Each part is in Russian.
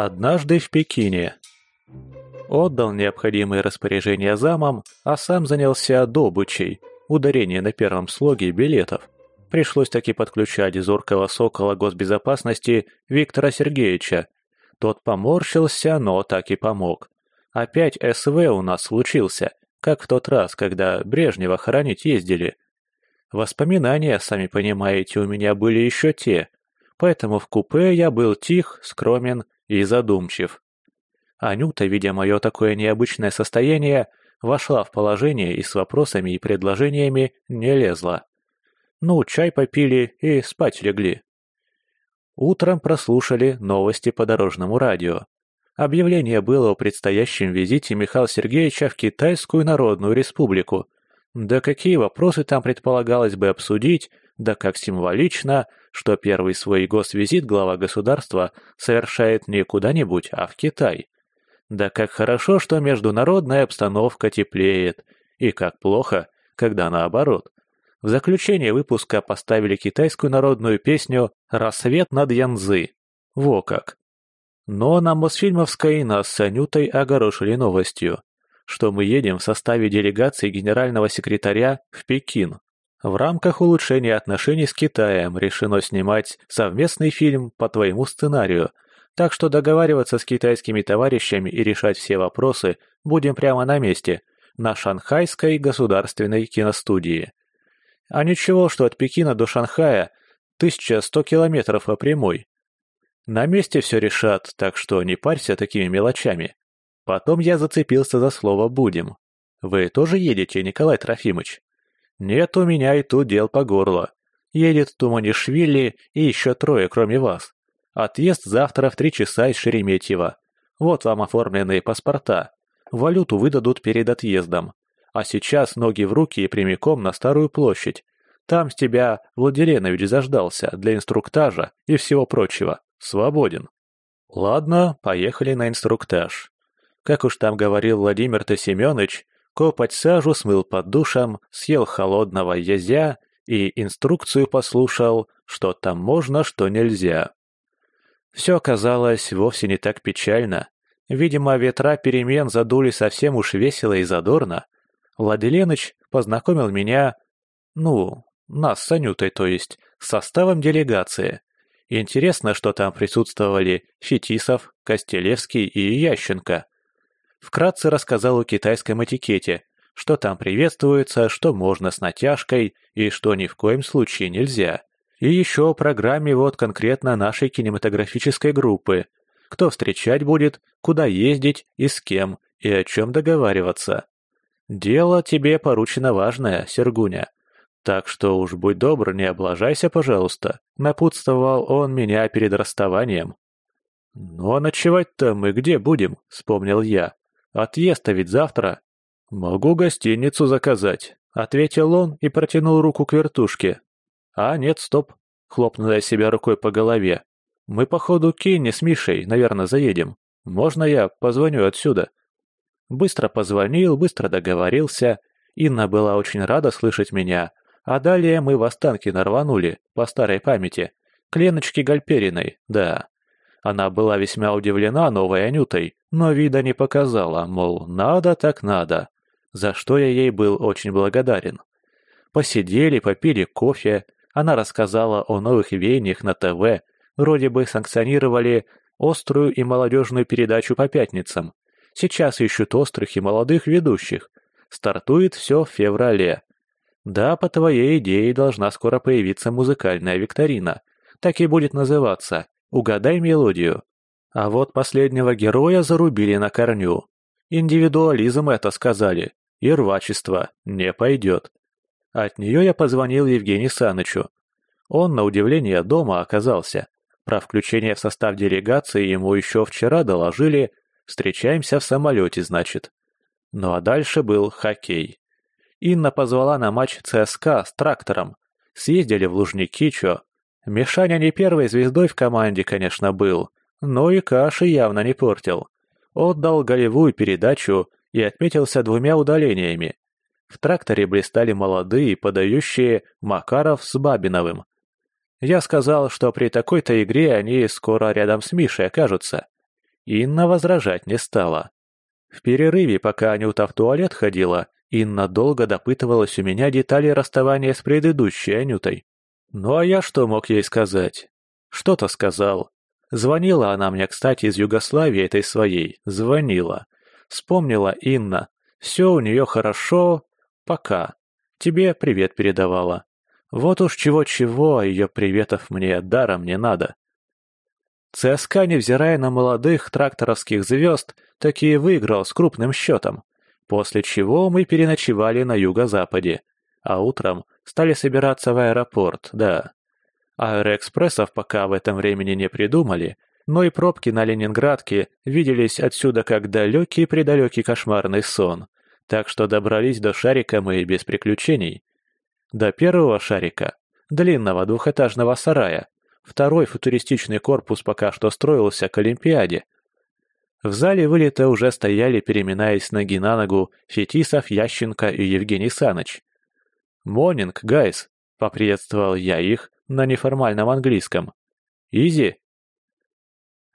Однажды в Пекине. Отдал необходимые распоряжения замам, а сам занялся добычей, ударение на первом слоге билетов. Пришлось таки подключать зоркого сокола госбезопасности Виктора Сергеевича. Тот поморщился, но так и помог. Опять СВ у нас случился, как в тот раз, когда Брежнева хоронить ездили. Воспоминания, сами понимаете, у меня были еще те, поэтому в купе я был тих, скромен и задумчив. Анюта, видя мое такое необычное состояние, вошла в положение и с вопросами и предложениями не лезла. Ну, чай попили и спать легли. Утром прослушали новости по дорожному радио. Объявление было о предстоящем визите Михаила Сергеевича в Китайскую Народную Республику. Да какие вопросы там предполагалось бы обсудить, да как символично, что первый свой госвизит глава государства совершает не куда-нибудь, а в Китай. Да как хорошо, что международная обстановка теплеет, и как плохо, когда наоборот. В заключение выпуска поставили китайскую народную песню «Рассвет над Янзы». Во как. Но на Мосфильмовской нас с Анютой огорошили новостью, что мы едем в составе делегации генерального секретаря в Пекин. В рамках улучшения отношений с Китаем решено снимать совместный фильм по твоему сценарию, так что договариваться с китайскими товарищами и решать все вопросы будем прямо на месте, на Шанхайской государственной киностудии. А ничего, что от Пекина до Шанхая 1100 километров по прямой. На месте все решат, так что не парься такими мелочами. Потом я зацепился за слово «будем». Вы тоже едете, Николай Трофимович? Нет у меня и тут дел по горло. Едет Туманишвили и еще трое, кроме вас. Отъезд завтра в три часа из Шереметьево. Вот вам оформленные паспорта. Валюту выдадут перед отъездом. А сейчас ноги в руки и прямиком на Старую площадь. Там с тебя Владиленович заждался для инструктажа и всего прочего. Свободен. Ладно, поехали на инструктаж. Как уж там говорил Владимир-то Семенович, Копать сажу смыл под душем, съел холодного язя и инструкцию послушал, что там можно, что нельзя. Все оказалось вовсе не так печально. Видимо, ветра перемен задули совсем уж весело и задорно. Владиленыч познакомил меня, ну, нас с Анютой, то есть, с составом делегации. Интересно, что там присутствовали Фетисов, Костелевский и Ященко. Вкратце рассказал о китайском этикете, что там приветствуется, что можно с натяжкой и что ни в коем случае нельзя. И еще о программе вот конкретно нашей кинематографической группы. Кто встречать будет, куда ездить и с кем, и о чем договариваться. Дело тебе поручено важное, Сергуня. Так что уж будь добр, не облажайся, пожалуйста. Напутствовал он меня перед расставанием. «Ну а ночевать-то мы где будем?» — вспомнил я. Отъезд-то ведь завтра. Могу гостиницу заказать, ответил он и протянул руку к вертушке. А нет, стоп, хлопнул я себя рукой по голове. Мы, походу, к Кине с Мишей, наверное, заедем. Можно я позвоню отсюда? Быстро позвонил, быстро договорился. Инна была очень рада слышать меня. А далее мы в Останкино рванули, по старой памяти. К Леночке Гальпериной, да. Она была весьма удивлена новой Анютой, но вида не показала, мол, надо так надо, за что я ей был очень благодарен. Посидели, попили кофе, она рассказала о новых веяниях на ТВ, вроде бы санкционировали острую и молодежную передачу по пятницам. Сейчас ищут острых и молодых ведущих. Стартует все в феврале. Да, по твоей идее должна скоро появиться музыкальная викторина. Так и будет называться Угадай мелодию. А вот последнего героя зарубили на корню. Индивидуализм это сказали, и рвачество не пойдет. От нее я позвонил Евгению Санычу. Он, на удивление, дома оказался. Про включение в состав делегации ему еще вчера доложили. Встречаемся в самолете, значит. Ну а дальше был хоккей. Инна позвала на матч ЦСКА с трактором. Съездили в Лужники, чё, Мишаня не первой звездой в команде, конечно, был, но и каши явно не портил. Отдал голевую передачу и отметился двумя удалениями. В тракторе блистали молодые, подающие Макаров с Бабиновым. Я сказал, что при такой-то игре они скоро рядом с Мишей окажутся. Инна возражать не стала. В перерыве, пока Анюта в туалет ходила, Инна долго допытывалась у меня детали расставания с предыдущей Анютой. Ну а я что мог ей сказать? Что-то сказал. Звонила она мне, кстати, из Югославии этой своей. Звонила. Вспомнила Инна. Все у нее хорошо. Пока. Тебе привет передавала. Вот уж чего-чего, а ее приветов мне даром не надо. ЦСКА, невзирая на молодых тракторовских звезд, таки выиграл с крупным счетом. После чего мы переночевали на юго-западе, а утром стали собираться в аэропорт, да. Аэроэкспрессов пока в этом времени не придумали, но и пробки на Ленинградке виделись отсюда как далекий-предалекий кошмарный сон, так что добрались до шарика мы без приключений. До первого шарика, длинного двухэтажного сарая, второй футуристичный корпус пока что строился к Олимпиаде. В зале вылета уже стояли, переминаясь ноги на ногу, Фетисов, Ященко и Евгений Саныч. «Morning, guys!» — поприветствовал я их на неформальном английском. «Easy?»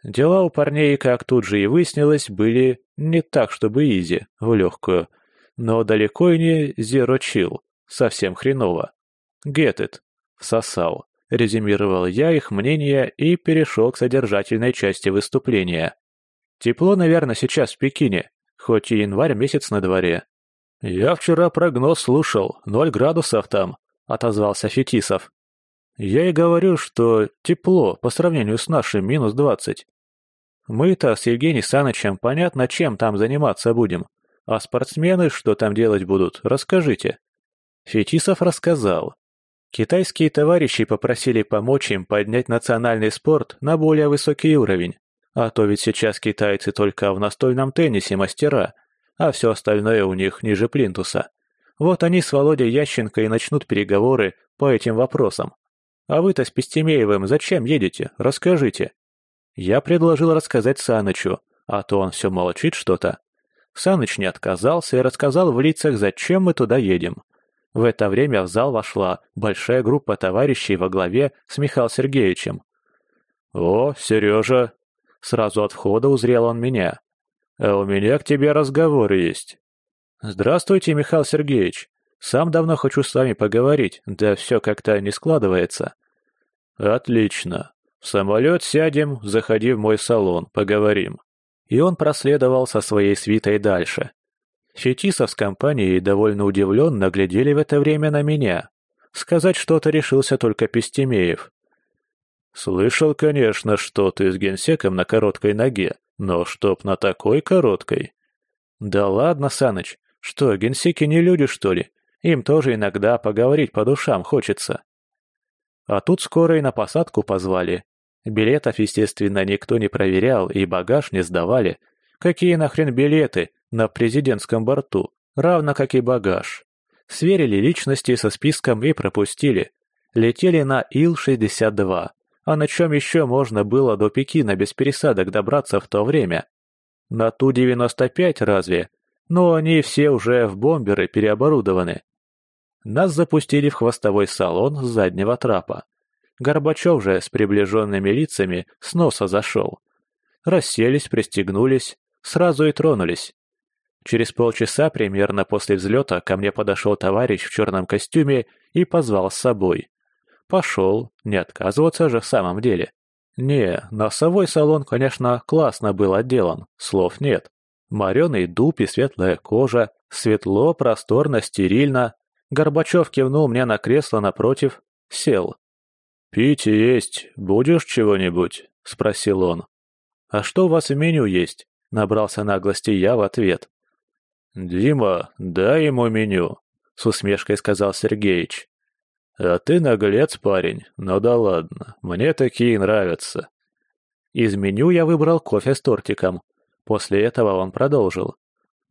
Дела у парней, как тут же и выяснилось, были не так, чтобы easy, в легкую, но далеко и не zero chill, совсем хреново. Get it, всосал, резюмировал я их мнение и перешел к содержательной части выступления. Тепло, наверное, сейчас в Пекине, хоть и январь месяц на дворе. «Я вчера прогноз слушал, ноль градусов там», — отозвался Фетисов. «Я и говорю, что тепло по сравнению с нашим минус двадцать. Мы-то с Евгением Санычем понятно, чем там заниматься будем. А спортсмены что там делать будут, расскажите». Фетисов рассказал. Китайские товарищи попросили помочь им поднять национальный спорт на более высокий уровень. А то ведь сейчас китайцы только в настольном теннисе мастера, а все остальное у них ниже плинтуса. Вот они с Володей Ященко и начнут переговоры по этим вопросам. А вы-то с Пестемеевым зачем едете? Расскажите. Я предложил рассказать Санычу, а то он все молчит что-то. Саныч не отказался и рассказал в лицах, зачем мы туда едем. В это время в зал вошла большая группа товарищей во главе с Михаилом Сергеевичем. «О, Сережа!» Сразу от входа узрел он меня. А у меня к тебе разговор есть. Здравствуйте, Михаил Сергеевич. Сам давно хочу с вами поговорить, да все как-то не складывается. Отлично. В самолет сядем, заходи в мой салон, поговорим. И он проследовал со своей свитой дальше. Фетисов с компанией довольно удивленно глядели в это время на меня. Сказать что-то решился только Пестемеев. «Слышал, конечно, что ты с генсеком на короткой ноге. Но чтоб на такой короткой? Да ладно, Саныч, что, генсеки не люди, что ли? Им тоже иногда поговорить по душам хочется. А тут скоро и на посадку позвали. Билетов, естественно, никто не проверял и багаж не сдавали. Какие нахрен билеты на президентском борту, равно как и багаж. Сверили личности со списком и пропустили. Летели на Ил-62. А на чем еще можно было до Пекина без пересадок добраться в то время? На Ту-95 разве? Но они все уже в бомберы переоборудованы. Нас запустили в хвостовой салон заднего трапа. Горбачев же с приближенными лицами с носа зашел. Расселись, пристегнулись, сразу и тронулись. Через полчаса примерно после взлета ко мне подошел товарищ в черном костюме и позвал с собой. Пошел, не отказываться же в самом деле. Не, носовой салон, конечно, классно был отделан, слов нет. Мореный дуб и светлая кожа, светло, просторно, стерильно. Горбачев кивнул мне на кресло напротив, сел. «Пить и есть будешь чего-нибудь?» — спросил он. «А что у вас в меню есть?» — набрался наглости я в ответ. «Дима, дай ему меню», — с усмешкой сказал Сергеич. «А ты наглец, парень, ну да ладно, мне такие нравятся». Из меню я выбрал кофе с тортиком. После этого он продолжил.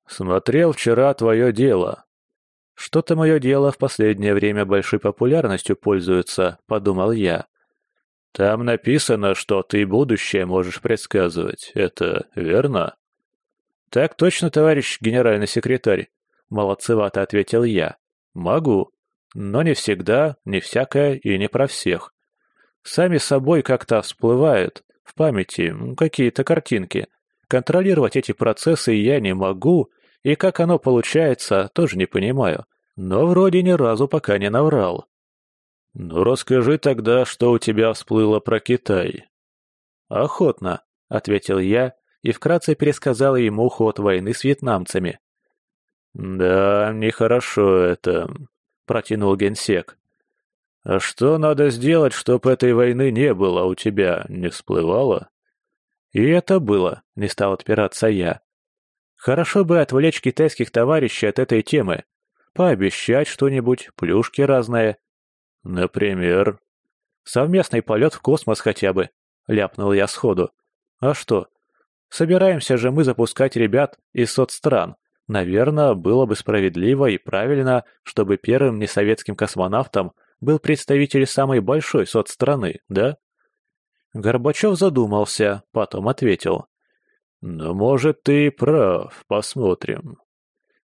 «Смотрел вчера твое дело». «Что-то мое дело в последнее время большой популярностью пользуется», — подумал я. «Там написано, что ты будущее можешь предсказывать. Это верно?» «Так точно, товарищ генеральный секретарь», — молодцевато ответил я. «Могу. Но не всегда, не всякое и не про всех. Сами собой как-то всплывают в памяти какие-то картинки. контролировать эти процессы я не могу, и как оно получается, тоже не понимаю. Но вроде ни разу пока не наврал. «Ну расскажи тогда, что у тебя всплыло про Китай». «Охотно», — ответил я и вкратце пересказал ему ход войны с вьетнамцами. «Да, нехорошо это», — протянул генсек. «А что надо сделать, чтобы этой войны не было у тебя, не всплывало?» «И это было», — не стал отпираться я. «Хорошо бы отвлечь китайских товарищей от этой темы, пообещать что-нибудь, плюшки разные». «Например?» «Совместный полет в космос хотя бы», — ляпнул я сходу. «А что? Собираемся же мы запускать ребят из соцстран. Наверное, было бы справедливо и правильно, чтобы первым несоветским космонавтом был представитель самой большой соцстраны, да?» Горбачев задумался, потом ответил. «Ну, может, ты прав, посмотрим.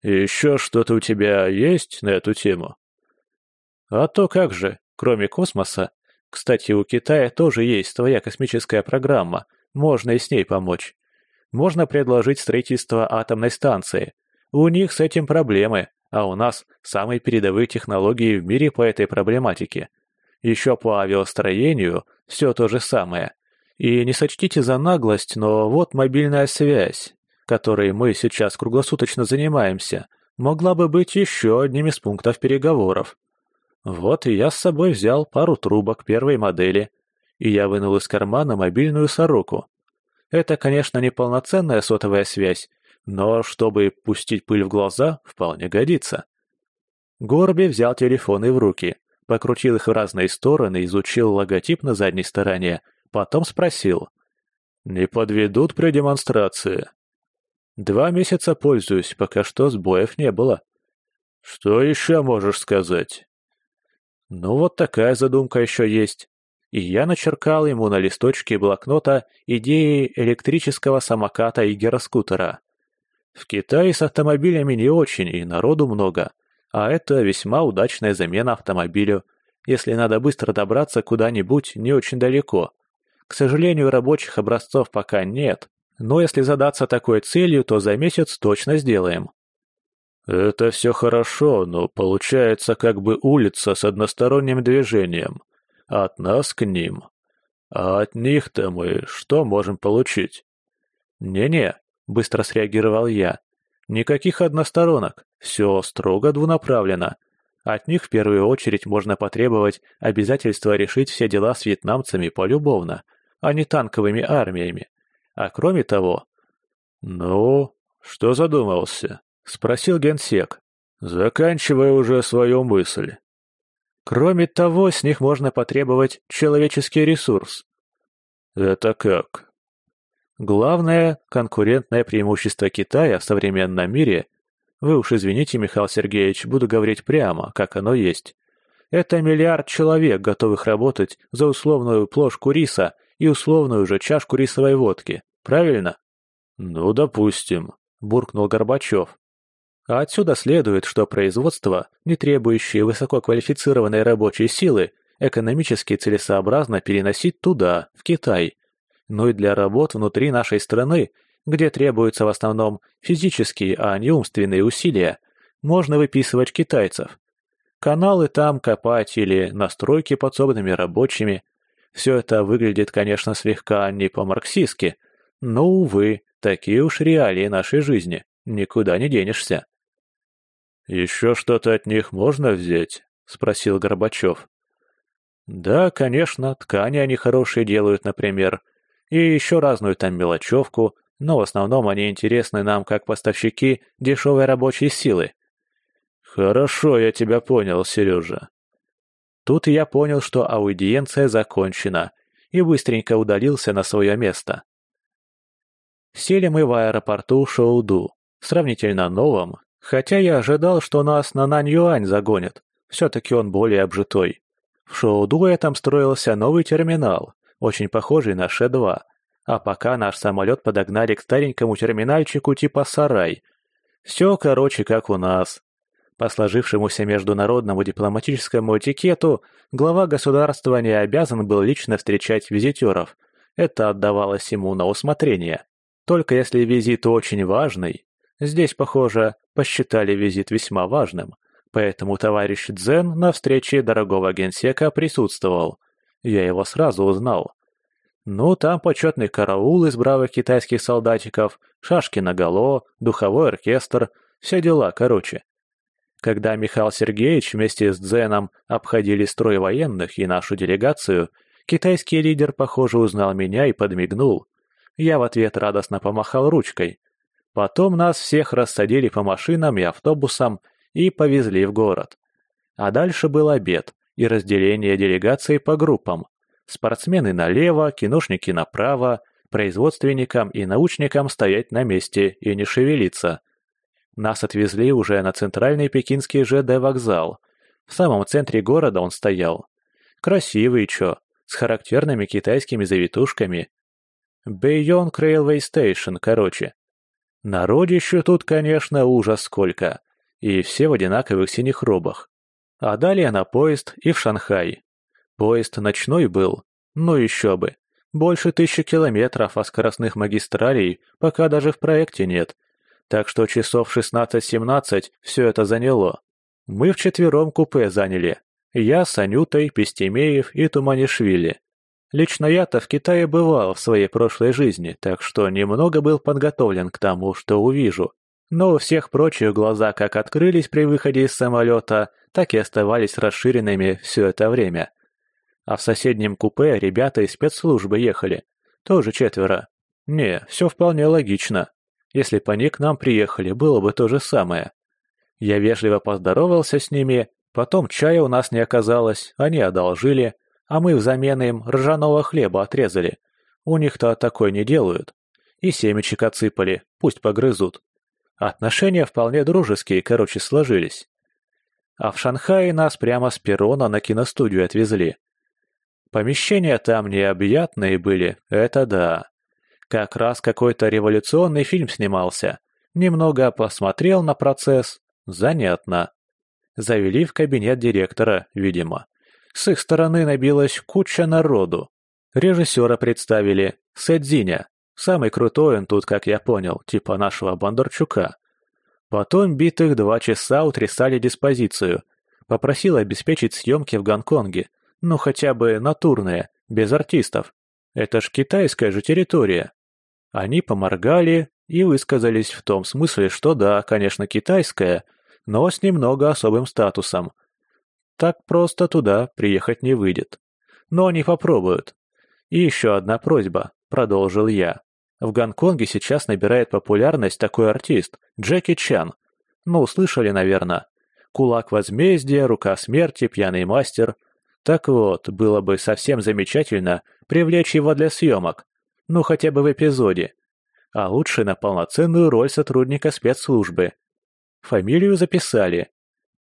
Еще что-то у тебя есть на эту тему?» «А то как же, кроме космоса. Кстати, у Китая тоже есть своя космическая программа, можно и с ней помочь. Можно предложить строительство атомной станции. У них с этим проблемы, а у нас самые передовые технологии в мире по этой проблематике. Еще по авиастроению все то же самое. И не сочтите за наглость, но вот мобильная связь, которой мы сейчас круглосуточно занимаемся, могла бы быть еще одним из пунктов переговоров. Вот и я с собой взял пару трубок первой модели, и я вынул из кармана мобильную сороку. Это, конечно, не полноценная сотовая связь, но чтобы пустить пыль в глаза, вполне годится. Горби взял телефоны в руки, покрутил их в разные стороны, изучил логотип на задней стороне, потом спросил. «Не подведут при демонстрации?» «Два месяца пользуюсь, пока что сбоев не было». «Что еще можешь сказать?» «Ну вот такая задумка еще есть». И я начеркал ему на листочке блокнота идеи электрического самоката и гироскутера. В Китае с автомобилями не очень и народу много, а это весьма удачная замена автомобилю, если надо быстро добраться куда-нибудь не очень далеко. К сожалению, рабочих образцов пока нет, но если задаться такой целью, то за месяц точно сделаем. Это все хорошо, но получается как бы улица с односторонним движением. От нас к ним. А от них-то мы что можем получить? Не-не, быстро среагировал я. Никаких односторонок, все строго двунаправленно. От них в первую очередь можно потребовать обязательства решить все дела с вьетнамцами полюбовно, а не танковыми армиями. А кроме того... «Ну, что задумался?» — спросил генсек. «Заканчивай уже свою мысль». Кроме того, с них можно потребовать человеческий ресурс. Это как? Главное конкурентное преимущество Китая в современном мире, вы уж извините, Михаил Сергеевич, буду говорить прямо, как оно есть, это миллиард человек, готовых работать за условную плошку риса и условную же чашку рисовой водки, правильно? Ну, допустим, буркнул Горбачев. А отсюда следует, что производство, не требующее высококвалифицированной рабочей силы, экономически целесообразно переносить туда, в Китай, но и для работ внутри нашей страны, где требуются в основном физические, а не умственные усилия, можно выписывать китайцев. Каналы там копать или настройки подсобными рабочими. Все это выглядит, конечно, слегка не по-марксистски, но, увы, такие уж реалии нашей жизни, никуда не денешься. «Еще что-то от них можно взять?» — спросил Горбачев. «Да, конечно, ткани они хорошие делают, например, и еще разную там мелочевку, но в основном они интересны нам как поставщики дешевой рабочей силы. Хорошо, я тебя понял, Сережа. Тут я понял, что аудиенция закончена, и быстренько удалился на свое место. Сели мы в аэропорту Шоуду, сравнительно новом, хотя я ожидал, что нас на Наньюань загонят, все-таки он более обжитой. В Шоуду этом строился новый терминал, очень похожий на Ше-2. А пока наш самолет подогнали к старенькому терминальчику типа «Сарай». Все, короче, как у нас. По сложившемуся международному дипломатическому этикету, глава государства не обязан был лично встречать визитеров. Это отдавалось ему на усмотрение. Только если визит очень важный. Здесь, похоже, посчитали визит весьма важным, поэтому товарищ Дзен на встрече дорогого генсека присутствовал. Я его сразу узнал. Ну, там почетный караул из бравых китайских солдатиков, шашки наголо, духовой оркестр, все дела, короче. Когда Михаил Сергеевич вместе с Дзеном обходили строй военных и нашу делегацию, китайский лидер, похоже, узнал меня и подмигнул. Я в ответ радостно помахал ручкой. Потом нас всех рассадили по машинам и автобусам и повезли в город. А дальше был обед и разделение делегации по группам. Спортсмены налево, киношники направо, производственникам и научникам стоять на месте и не шевелиться. Нас отвезли уже на центральный пекинский ЖД вокзал. В самом центре города он стоял. Красивый чё, с характерными китайскими завитушками. Бэйонг Railway Station, короче. Народищу тут, конечно, ужас сколько. И все в одинаковых синих робах. А далее на поезд и в Шанхай. Поезд ночной был, ну еще бы. Больше тысячи километров, а скоростных магистралей пока даже в проекте нет, так что часов 16-17 все это заняло. Мы вчетвером купе заняли. Я с Анютой, Пестемеев и Туманишвили. Лично я-то в Китае бывал в своей прошлой жизни, так что немного был подготовлен к тому, что увижу. Но у всех прочих глаза как открылись при выходе из самолета, так и оставались расширенными все это время. А в соседнем купе ребята из спецслужбы ехали. Тоже четверо. Не, все вполне логично. Если бы они к нам приехали, было бы то же самое. Я вежливо поздоровался с ними, потом чая у нас не оказалось, они одолжили, а мы взамен им ржаного хлеба отрезали. У них-то такое не делают. И семечек отсыпали, пусть погрызут. Отношения вполне дружеские, короче, сложились. А в Шанхае нас прямо с перрона на киностудию отвезли. Помещения там необъятные были, это да. Как раз какой-то революционный фильм снимался. Немного посмотрел на процесс. Занятно. Завели в кабинет директора, видимо. С их стороны набилась куча народу. Режиссера представили, Сэдзиня. Самый крутой он тут, как я понял, типа нашего Бондарчука. Потом битых два часа утрясали диспозицию. Попросил обеспечить съемки в Гонконге. Ну хотя бы натурные, без артистов. Это ж китайская же территория. Они поморгали и высказались в том смысле, что да, конечно, китайская, но с немного особым статусом. Так просто туда приехать не выйдет. Но они попробуют. И еще одна просьба, продолжил я. В Гонконге сейчас набирает популярность такой артист, Джеки Чан. Ну, слышали, наверное. Кулак возмездия, рука смерти, пьяный мастер. Так вот, было бы совсем замечательно привлечь его для съемок. Ну, хотя бы в эпизоде. А лучше на полноценную роль сотрудника спецслужбы. Фамилию записали.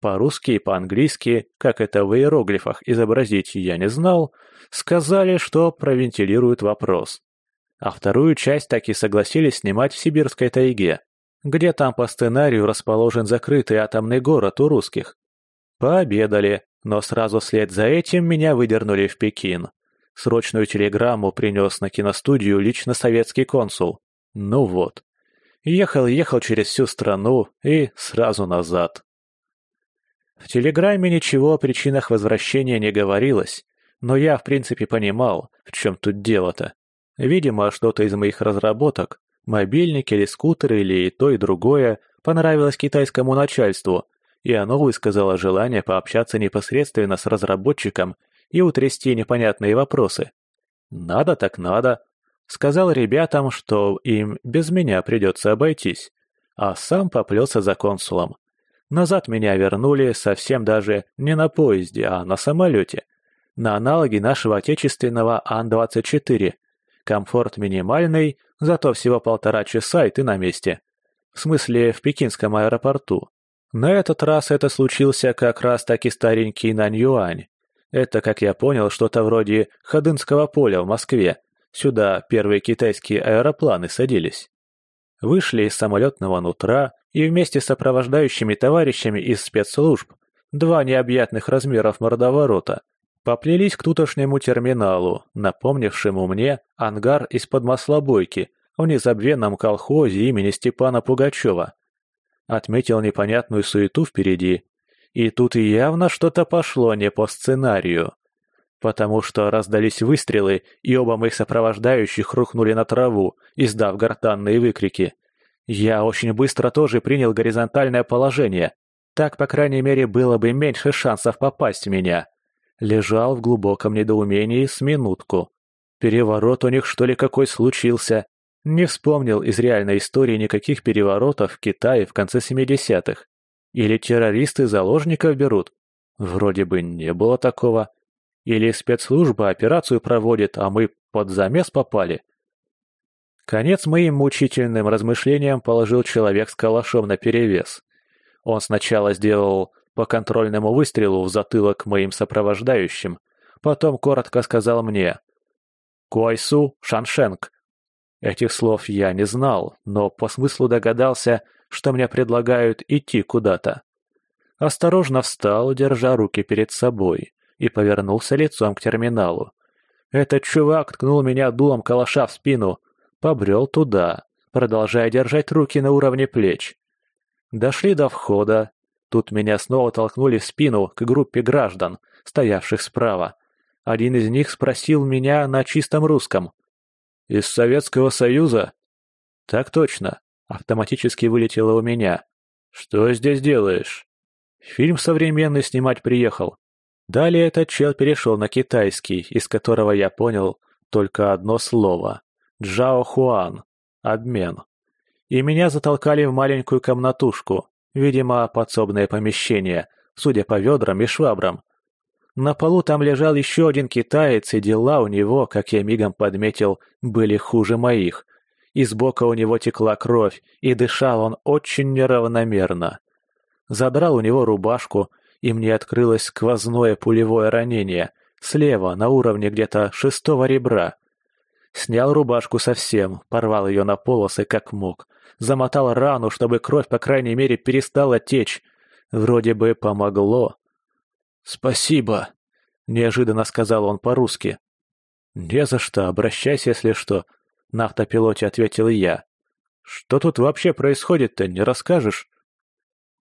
По-русски и по-английски, как это в иероглифах изобразить я не знал, сказали, что провентилируют вопрос. А вторую часть так и согласились снимать в сибирской тайге, где там по сценарию расположен закрытый атомный город у русских. Пообедали, но сразу вслед за этим меня выдернули в Пекин. Срочную телеграмму принес на киностудию лично советский консул. Ну вот. Ехал-ехал через всю страну и сразу назад. В телеграмме ничего о причинах возвращения не говорилось, но я в принципе понимал, в чем тут дело-то. Видимо, что-то из моих разработок, мобильник или скутер или и то, и другое, понравилось китайскому начальству, и оно высказало желание пообщаться непосредственно с разработчиком и утрясти непонятные вопросы. Надо так надо. Сказал ребятам, что им без меня придется обойтись, а сам поплелся за консулом. Назад меня вернули совсем даже не на поезде, а на самолете. На аналоге нашего отечественного Ан-24. Комфорт минимальный, зато всего полтора часа и ты на месте. В смысле, в пекинском аэропорту. На этот раз это случился как раз таки старенький Наньюань. Это, как я понял, что-то вроде Ходынского поля в Москве. Сюда первые китайские аэропланы садились. Вышли из самолетного нутра и вместе с сопровождающими товарищами из спецслужб, два необъятных размеров мордоворота, поплелись к тутошнему терминалу, напомнившему мне ангар из-под маслобойки, в незабвенном колхозе имени Степана Пугачева. Отметил непонятную суету впереди. И тут явно что-то пошло не по сценарию. Потому что раздались выстрелы, и оба моих сопровождающих рухнули на траву, издав гортанные выкрики. Я очень быстро тоже принял горизонтальное положение. Так, по крайней мере, было бы меньше шансов попасть в меня. Лежал в глубоком недоумении с минутку. Переворот у них что ли какой случился? Не вспомнил из реальной истории никаких переворотов в Китае в конце 70-х. Или террористы заложников берут? Вроде бы не было такого. Или спецслужба операцию проводит, а мы под замес попали? Конец моим мучительным размышлениям положил человек с калашом наперевес. Он сначала сделал по контрольному выстрелу в затылок моим сопровождающим, потом коротко сказал мне «Койсу Шаншенг». Этих слов я не знал, но по смыслу догадался, что мне предлагают идти куда-то. Осторожно встал, держа руки перед собой, и повернулся лицом к терминалу. Этот чувак ткнул меня дулом калаша в спину, побрел туда, продолжая держать руки на уровне плеч. Дошли до входа, Тут меня снова толкнули в спину к группе граждан, стоявших справа. Один из них спросил меня на чистом русском. «Из Советского Союза?» «Так точно», — автоматически вылетело у меня. «Что здесь делаешь?» «Фильм современный снимать приехал». Далее этот чел перешел на китайский, из которого я понял только одно слово. «Джао Хуан». Обмен. И меня затолкали в маленькую комнатушку, Видимо, подсобное помещение, судя по ведрам и швабрам. На полу там лежал еще один китаец, и дела у него, как я мигом подметил, были хуже моих. Из бока у него текла кровь, и дышал он очень неравномерно. Задрал у него рубашку, и мне открылось сквозное пулевое ранение, слева, на уровне где-то шестого ребра. Снял рубашку совсем, порвал ее на полосы как мог, замотал рану, чтобы кровь, по крайней мере, перестала течь. Вроде бы помогло. «Спасибо», — неожиданно сказал он по-русски. «Не за что, обращайся, если что», — на автопилоте ответил я. «Что тут вообще происходит-то, не расскажешь?»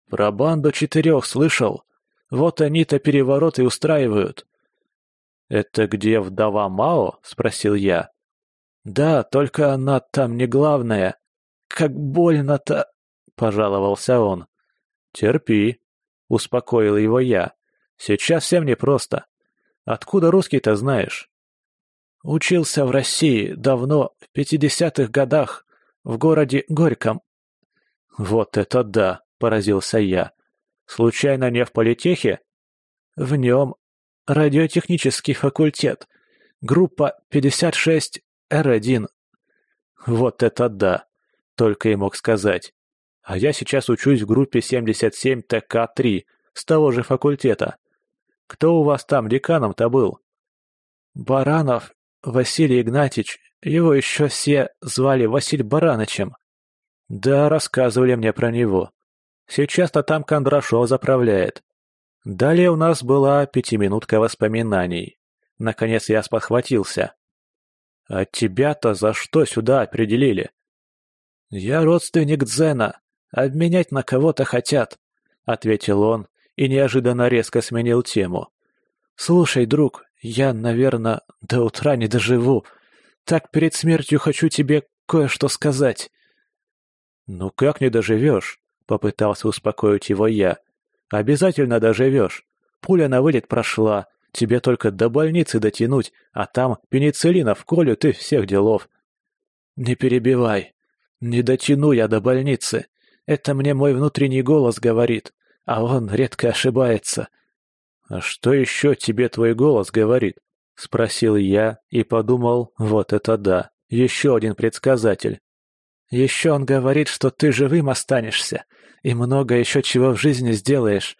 «Про банду четырех слышал. Вот они-то перевороты устраивают». «Это где вдова Мао?» — спросил я. «Да, только она там не главная. Как больно-то!» — пожаловался он. «Терпи», — успокоил его я. «Сейчас всем непросто. Откуда русский-то знаешь?» «Учился в России давно, в пятидесятых годах, в городе Горьком». «Вот это да!» — поразился я. «Случайно не в политехе?» «В нем. Радиотехнический факультет. Группа 56Р1». «Вот это да!» Только и мог сказать. А я сейчас учусь в группе 77 ТК-3 с того же факультета. Кто у вас там деканом-то был? Баранов Василий Игнатьич. Его еще все звали Василь Баранычем. Да, рассказывали мне про него. Сейчас-то там Кондрашов заправляет. Далее у нас была пятиминутка воспоминаний. Наконец я спохватился. А тебя-то за что сюда определили? «Я родственник Дзена. Обменять на кого-то хотят», — ответил он и неожиданно резко сменил тему. «Слушай, друг, я, наверное, до утра не доживу. Так перед смертью хочу тебе кое-что сказать». «Ну как не доживешь?» — попытался успокоить его я. «Обязательно доживешь. Пуля на вылет прошла, тебе только до больницы дотянуть, а там пенициллина вколют и всех делов». «Не перебивай», не дотяну я до больницы. Это мне мой внутренний голос говорит, а он редко ошибается. А что еще тебе твой голос говорит? Спросил я и подумал, вот это да, еще один предсказатель. Еще он говорит, что ты живым останешься, и много еще чего в жизни сделаешь.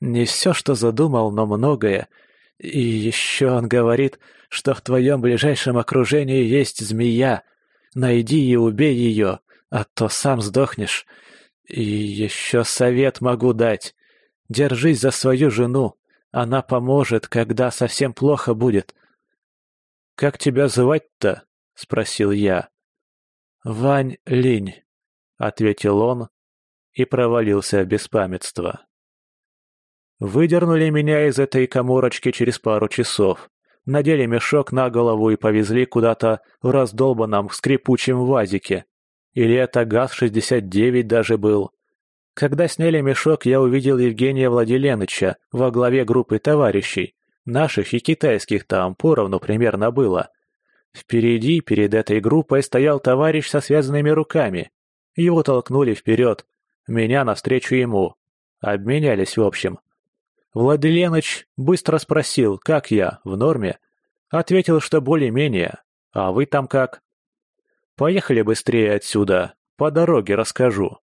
Не все, что задумал, но многое. И еще он говорит, что в твоем ближайшем окружении есть змея, Найди и убей ее, а то сам сдохнешь. И еще совет могу дать. Держись за свою жену. Она поможет, когда совсем плохо будет. «Как тебя звать-то?» — спросил я. «Вань Линь», — ответил он и провалился в беспамятство. Выдернули меня из этой коморочки через пару часов, надели мешок на голову и повезли куда-то в раздолбанном скрипучем вазике. Или это ГАЗ-69 даже был. Когда сняли мешок, я увидел Евгения Владиленыча во главе группы товарищей. Наших и китайских там поровну примерно было. Впереди, перед этой группой, стоял товарищ со связанными руками. Его толкнули вперед, меня навстречу ему. Обменялись в общем. Владиленыч быстро спросил, как я, в норме. Ответил, что более-менее. А вы там как? Поехали быстрее отсюда, по дороге расскажу.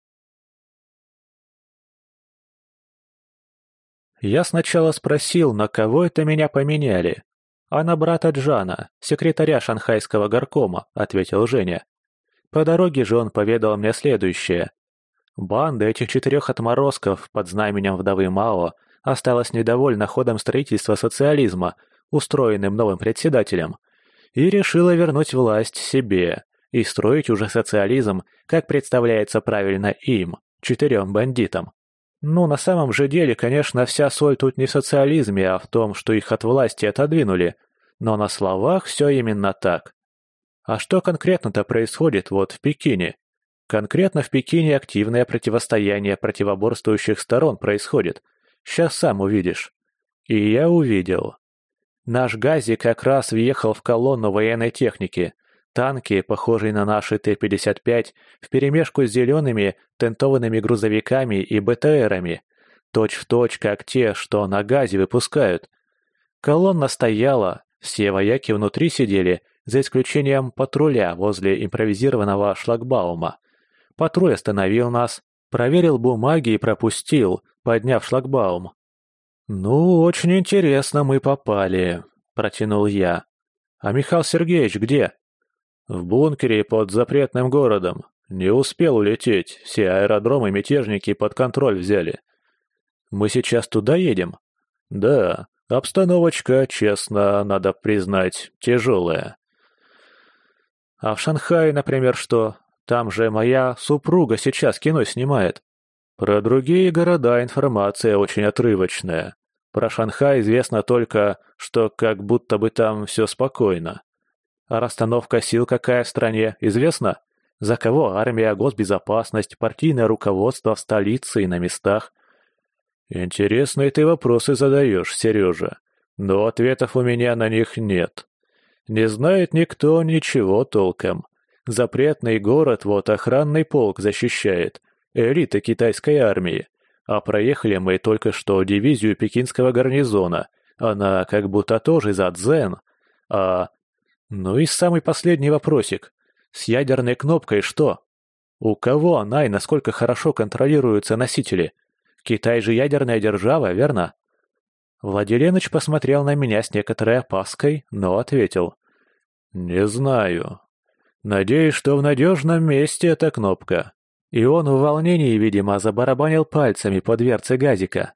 Я сначала спросил, на кого это меня поменяли. «А на брата Джана, секретаря шанхайского горкома», — ответил Женя. По дороге же он поведал мне следующее. Банда этих четырех отморозков под знаменем вдовы Мао осталась недовольна ходом строительства социализма, устроенным новым председателем, и решила вернуть власть себе и строить уже социализм, как представляется правильно им, четырем бандитам. Ну, на самом же деле, конечно, вся соль тут не в социализме, а в том, что их от власти отодвинули. Но на словах все именно так. А что конкретно-то происходит вот в Пекине? Конкретно в Пекине активное противостояние противоборствующих сторон происходит. Сейчас сам увидишь. И я увидел. Наш Гази как раз въехал в колонну военной техники – Танки, похожие на наши Т-55, вперемешку с зелеными тентованными грузовиками и БТРами, точь-в-точь, как те, что на газе выпускают. Колонна стояла, все вояки внутри сидели, за исключением патруля возле импровизированного шлагбаума. Патруль остановил нас, проверил бумаги и пропустил, подняв шлагбаум. «Ну, очень интересно мы попали», — протянул я. «А Михаил Сергеевич где?» В бункере под запретным городом. Не успел улететь, все аэродромы мятежники под контроль взяли. Мы сейчас туда едем? Да, обстановочка, честно, надо признать, тяжелая. А в Шанхае, например, что? Там же моя супруга сейчас кино снимает. Про другие города информация очень отрывочная. Про Шанхай известно только, что как будто бы там все спокойно. А расстановка сил какая в стране, известно? За кого армия, госбезопасность, партийное руководство в столице и на местах? Интересные ты вопросы задаешь, Сережа, но ответов у меня на них нет. Не знает никто ничего толком. Запретный город вот охранный полк защищает, элита китайской армии. А проехали мы только что дивизию пекинского гарнизона. Она как будто тоже за дзен. А ну и самый последний вопросик. С ядерной кнопкой что? У кого она и насколько хорошо контролируются носители? Китай же ядерная держава, верно? Владиленыч посмотрел на меня с некоторой опаской, но ответил. «Не знаю. Надеюсь, что в надежном месте эта кнопка». И он в волнении, видимо, забарабанил пальцами по дверце газика.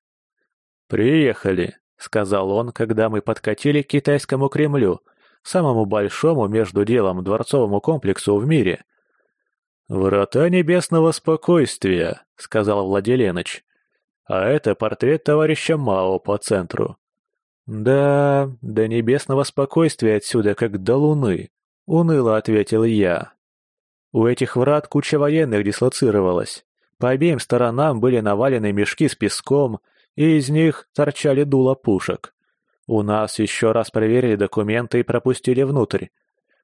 «Приехали», — сказал он, когда мы подкатили к китайскому Кремлю, самому большому между делом дворцовому комплексу в мире. «Врата небесного спокойствия», — сказал Владиленыч. «А это портрет товарища Мао по центру». «Да, до небесного спокойствия отсюда, как до луны», — уныло ответил я. У этих врат куча военных дислоцировалась. По обеим сторонам были навалены мешки с песком, и из них торчали дула пушек. У нас еще раз проверили документы и пропустили внутрь.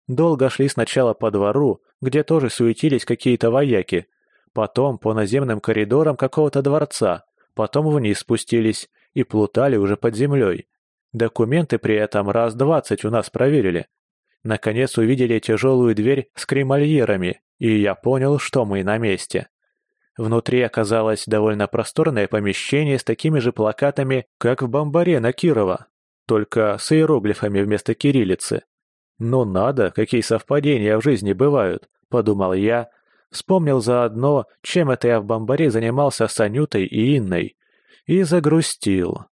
Долго шли сначала по двору, где тоже суетились какие-то вояки, потом по наземным коридорам какого-то дворца, потом вниз спустились и плутали уже под землей. Документы при этом раз двадцать у нас проверили. Наконец увидели тяжелую дверь с кремольерами, и я понял, что мы на месте. Внутри оказалось довольно просторное помещение с такими же плакатами, как в Бомбаре на Кирова, только с иероглифами вместо кириллицы. «Ну надо, какие совпадения в жизни бывают», — подумал я, вспомнил заодно, чем это я в Бомбаре занимался с Анютой и Инной, и загрустил.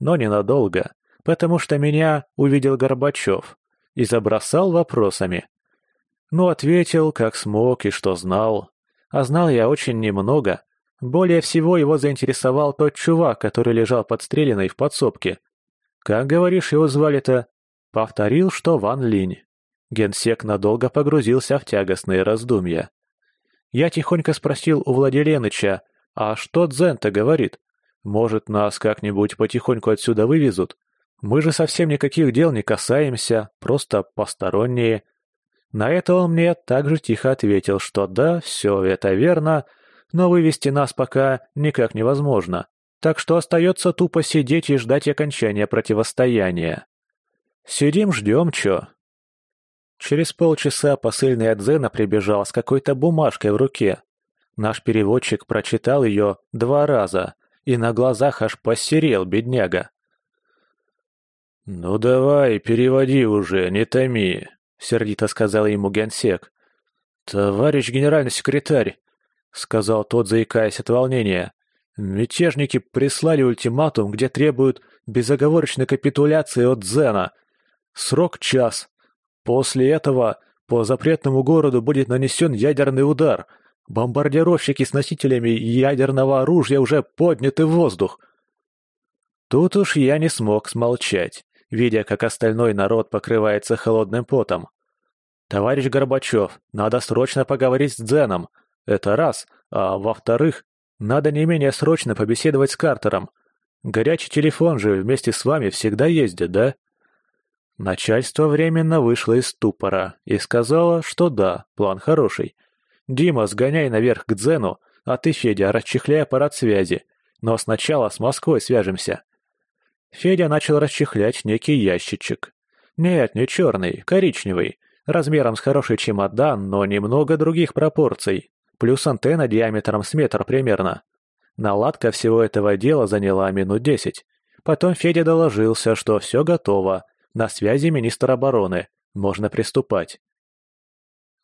Но ненадолго, потому что меня увидел Горбачев и забросал вопросами. Ну, ответил, как смог и что знал. А знал я очень немного. Более всего его заинтересовал тот чувак, который лежал подстреленный в подсобке. Как говоришь, его звали-то? Повторил, что Ван Линь. Генсек надолго погрузился в тягостные раздумья. Я тихонько спросил у Владиленыча, а что Дзен-то говорит? Может, нас как-нибудь потихоньку отсюда вывезут? Мы же совсем никаких дел не касаемся, просто посторонние. На это он мне также тихо ответил, что да, все это верно, но вывести нас пока никак невозможно, так что остается тупо сидеть и ждать окончания противостояния. Сидим, ждем, чё. Через полчаса посыльный от Зена прибежал с какой-то бумажкой в руке. Наш переводчик прочитал ее два раза и на глазах аж посерел, бедняга. «Ну давай, переводи уже, не томи», — сердито сказал ему генсек. «Товарищ генеральный секретарь», — сказал тот, заикаясь от волнения, — «мятежники прислали ультиматум, где требуют безоговорочной капитуляции от Зена. Срок час. После этого по запретному городу будет нанесен ядерный удар. Бомбардировщики с носителями ядерного оружия уже подняты в воздух». Тут уж я не смог смолчать видя, как остальной народ покрывается холодным потом. «Товарищ Горбачев, надо срочно поговорить с Дзеном. Это раз. А во-вторых, надо не менее срочно побеседовать с Картером. Горячий телефон же вместе с вами всегда ездит, да?» Начальство временно вышло из ступора и сказало, что да, план хороший. «Дима, сгоняй наверх к Дзену, а ты, Федя, расчехляй аппарат связи. Но сначала с Москвой свяжемся. Федя начал расчехлять некий ящичек. Нет, не черный, коричневый, размером с хороший чемодан, но немного других пропорций, плюс антенна диаметром с метр примерно. Наладка всего этого дела заняла минут десять. Потом Федя доложился, что все готово, на связи министр обороны, можно приступать.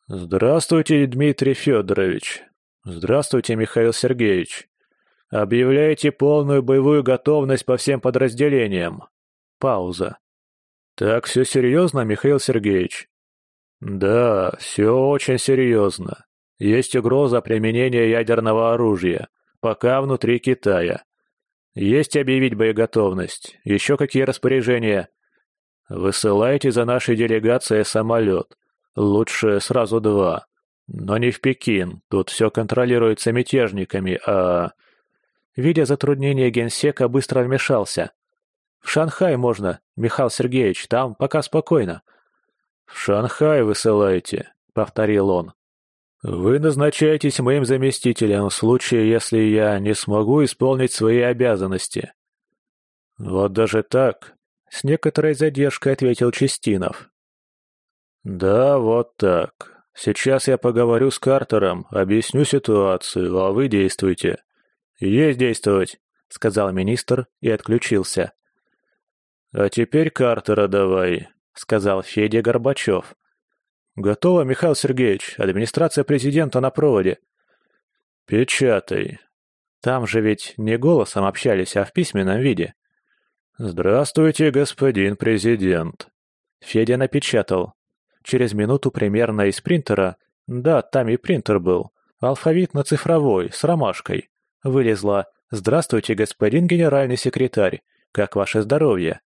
«Здравствуйте, Дмитрий Федорович. Здравствуйте, Михаил Сергеевич. Объявляйте полную боевую готовность по всем подразделениям. Пауза. Так все серьезно, Михаил Сергеевич? Да, все очень серьезно. Есть угроза применения ядерного оружия, пока внутри Китая. Есть объявить боеготовность. Еще какие распоряжения? Высылайте за нашей делегацией самолет. Лучше сразу два. Но не в Пекин, тут все контролируется мятежниками, а... Видя затруднение генсека, быстро вмешался. «В Шанхай можно, Михаил Сергеевич, там пока спокойно». «В Шанхай высылаете», — повторил он. «Вы назначаетесь моим заместителем в случае, если я не смогу исполнить свои обязанности». «Вот даже так», — с некоторой задержкой ответил Чистинов. «Да, вот так. Сейчас я поговорю с Картером, объясню ситуацию, а вы действуйте». «Есть действовать», — сказал министр и отключился. «А теперь Картера давай», — сказал Федя Горбачев. «Готово, Михаил Сергеевич. Администрация президента на проводе». «Печатай». Там же ведь не голосом общались, а в письменном виде. «Здравствуйте, господин президент». Федя напечатал. Через минуту примерно из принтера, да, там и принтер был, алфавитно-цифровой, с ромашкой. Вылезла «Здравствуйте, господин генеральный секретарь. Как ваше здоровье?»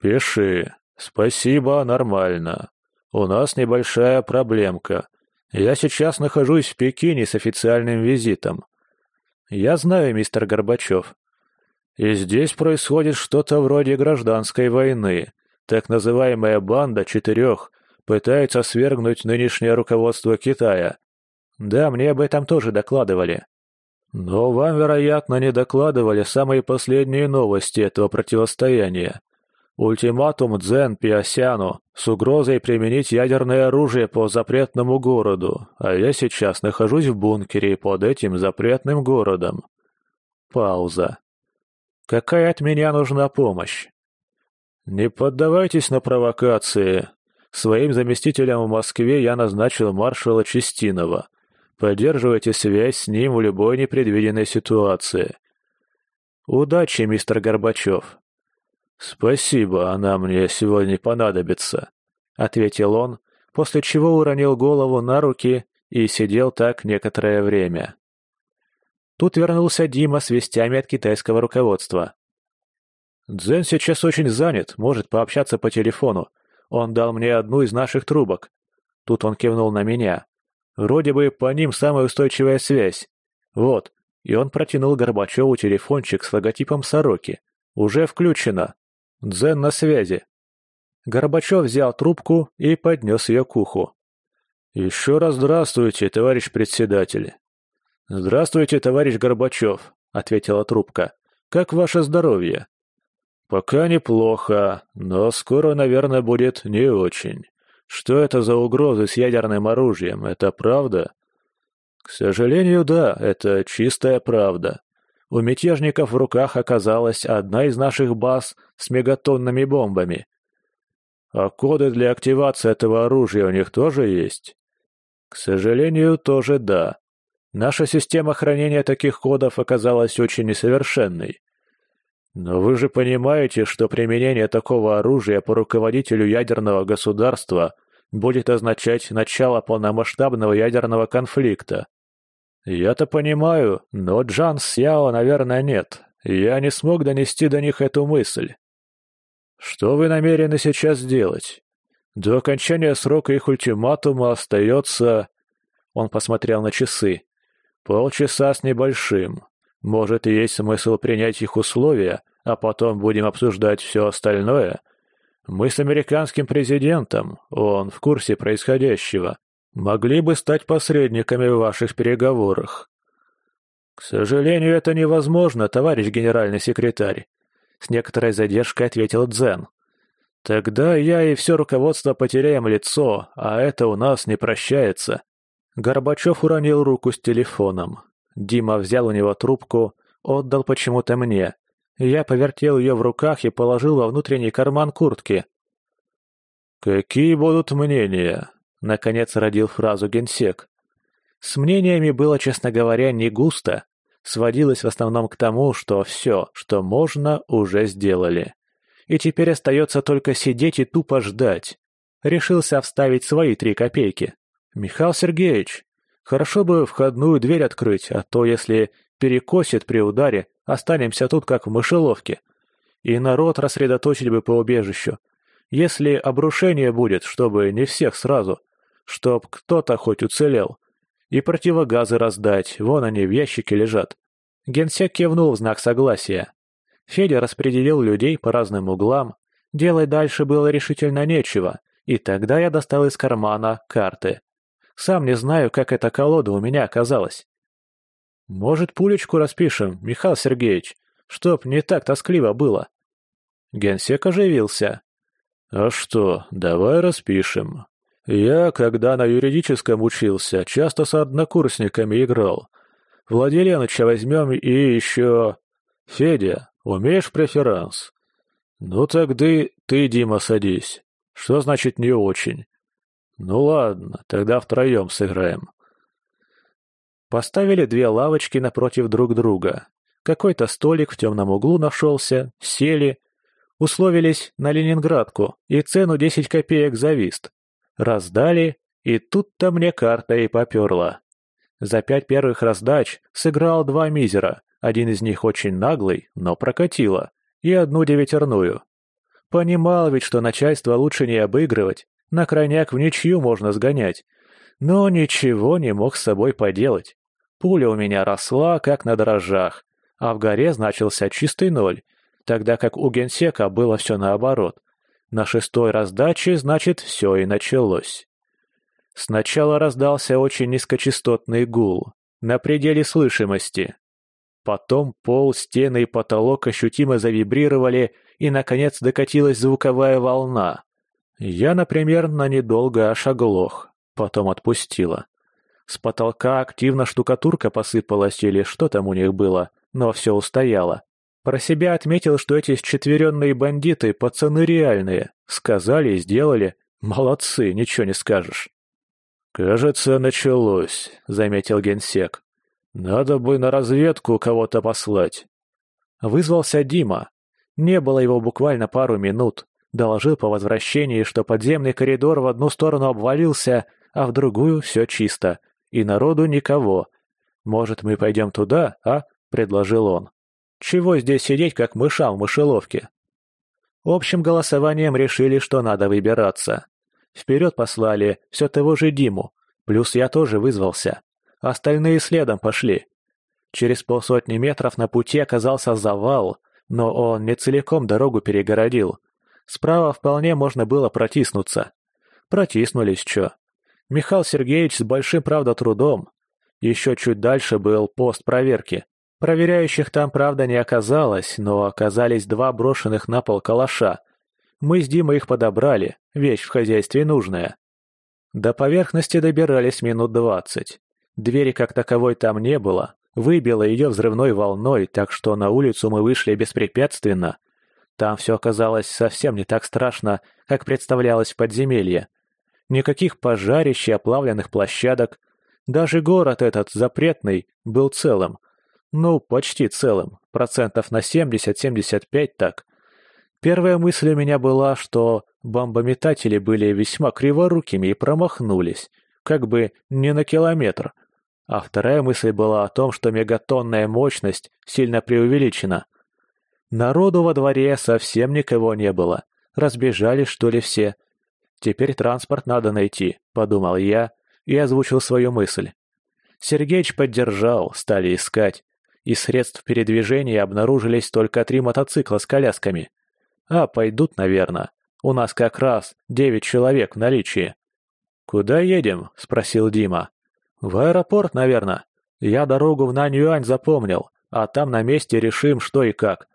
«Пиши. Спасибо, нормально. У нас небольшая проблемка. Я сейчас нахожусь в Пекине с официальным визитом. Я знаю, мистер Горбачев. И здесь происходит что-то вроде гражданской войны. Так называемая банда четырех пытается свергнуть нынешнее руководство Китая. Да, мне об этом тоже докладывали. Но вам, вероятно, не докладывали самые последние новости этого противостояния. Ультиматум Дзен Пиасяну с угрозой применить ядерное оружие по запретному городу, а я сейчас нахожусь в бункере под этим запретным городом. Пауза. Какая от меня нужна помощь? Не поддавайтесь на провокации. Своим заместителем в Москве я назначил маршала Чистинова. Поддерживайте связь с ним в любой непредвиденной ситуации. Удачи, мистер Горбачев. Спасибо, она мне сегодня понадобится, ответил он, после чего уронил голову на руки и сидел так некоторое время. Тут вернулся Дима с вестями от китайского руководства. «Дзен сейчас очень занят, может пообщаться по телефону. Он дал мне одну из наших трубок». Тут он кивнул на меня. «Вроде бы по ним самая устойчивая связь. Вот». И он протянул Горбачеву телефончик с логотипом сороки. «Уже включено. Дзен на связи». Горбачев взял трубку и поднес ее к уху. «Еще раз здравствуйте, товарищ председатель». «Здравствуйте, товарищ Горбачев», — ответила трубка. «Как ваше здоровье?» «Пока неплохо, но скоро, наверное, будет не очень. Что это за угрозы с ядерным оружием, это правда?» «К сожалению, да, это чистая правда. У мятежников в руках оказалась одна из наших баз с мегатонными бомбами. А коды для активации этого оружия у них тоже есть?» «К сожалению, тоже да. Наша система хранения таких кодов оказалась очень несовершенной. Но вы же понимаете, что применение такого оружия по руководителю ядерного государства будет означать начало полномасштабного ядерного конфликта. Я-то понимаю, но Джан Сяо, наверное, нет. Я не смог донести до них эту мысль. Что вы намерены сейчас сделать? До окончания срока их ультиматума остается... Он посмотрел на часы. Полчаса с небольшим. Может, есть смысл принять их условия, а потом будем обсуждать все остальное? Мы с американским президентом, он в курсе происходящего, могли бы стать посредниками в ваших переговорах. К сожалению, это невозможно, товарищ генеральный секретарь. С некоторой задержкой ответил Дзен. Тогда я и все руководство потеряем лицо, а это у нас не прощается. Горбачев уронил руку с телефоном. Дима взял у него трубку, отдал почему-то мне. Я повертел ее в руках и положил во внутренний карман куртки. «Какие будут мнения?» — наконец родил фразу генсек. С мнениями было, честно говоря, не густо. Сводилось в основном к тому, что все, что можно, уже сделали. И теперь остается только сидеть и тупо ждать. Решился вставить свои три копейки. «Михаил Сергеевич, хорошо бы входную дверь открыть, а то, если перекосит при ударе, останемся тут как в мышеловке. И народ рассредоточить бы по убежищу. Если обрушение будет, чтобы не всех сразу, чтоб кто-то хоть уцелел. И противогазы раздать, вон они в ящике лежат». Генсек кивнул в знак согласия. Федя распределил людей по разным углам. Делать дальше было решительно нечего, и тогда я достал из кармана карты. Сам не знаю, как эта колода у меня оказалась. Может, пулечку распишем, Михаил Сергеевич, чтоб не так тоскливо было. Генсек оживился. А что, давай распишем. Я, когда на юридическом учился, часто с однокурсниками играл. Владеленыча возьмем и еще... Федя, умеешь преферанс? Ну тогда ты, Дима, садись. Что значит не очень? «Ну ладно, тогда втроем сыграем». Поставили две лавочки напротив друг друга. Какой-то столик в темном углу нашелся, сели. Условились на Ленинградку и цену 10 копеек за вист. Раздали, и тут-то мне карта и поперла. За пять первых раздач сыграл два мизера, один из них очень наглый, но прокатило, и одну девятерную. Понимал ведь, что начальство лучше не обыгрывать, на крайняк в ничью можно сгонять. Но ничего не мог с собой поделать. Пуля у меня росла, как на дрожжах, а в горе значился чистый ноль, тогда как у генсека было все наоборот. На шестой раздаче, значит, все и началось. Сначала раздался очень низкочастотный гул, на пределе слышимости. Потом пол, стены и потолок ощутимо завибрировали, и, наконец, докатилась звуковая волна. Я, например, на недолго аж оглох, потом отпустила. С потолка активно штукатурка посыпалась или что там у них было, но все устояло. Про себя отметил, что эти счетверенные бандиты пацаны реальные. Сказали и сделали. Молодцы, ничего не скажешь. «Кажется, началось», — заметил генсек. «Надо бы на разведку кого-то послать». Вызвался Дима. Не было его буквально пару минут, Доложил по возвращении, что подземный коридор в одну сторону обвалился, а в другую все чисто, и народу никого. «Может, мы пойдем туда, а?» — предложил он. «Чего здесь сидеть, как мышам в мышеловке?» Общим голосованием решили, что надо выбираться. Вперед послали все того же Диму, плюс я тоже вызвался. Остальные следом пошли. Через полсотни метров на пути оказался завал, но он не целиком дорогу перегородил. Справа вполне можно было протиснуться. Протиснулись, чё. Михаил Сергеевич с большим, правда, трудом. Еще чуть дальше был пост проверки. Проверяющих там, правда, не оказалось, но оказались два брошенных на пол калаша. Мы с Димой их подобрали, вещь в хозяйстве нужная. До поверхности добирались минут двадцать. Двери как таковой там не было, выбило ее взрывной волной, так что на улицу мы вышли беспрепятственно. Там все оказалось совсем не так страшно, как представлялось в подземелье. Никаких пожарищ и оплавленных площадок. Даже город этот, запретный, был целым. Ну, почти целым, процентов на 70-75 так. Первая мысль у меня была, что бомбометатели были весьма криворукими и промахнулись, как бы не на километр. А вторая мысль была о том, что мегатонная мощность сильно преувеличена. Народу во дворе совсем никого не было. Разбежались, что ли, все. Теперь транспорт надо найти, подумал я и озвучил свою мысль. Сергеич поддержал, стали искать. Из средств передвижения обнаружились только три мотоцикла с колясками. А, пойдут, наверное. У нас как раз девять человек в наличии. «Куда едем?» — спросил Дима. «В аэропорт, наверное. Я дорогу в Наньюань запомнил, а там на месте решим, что и как».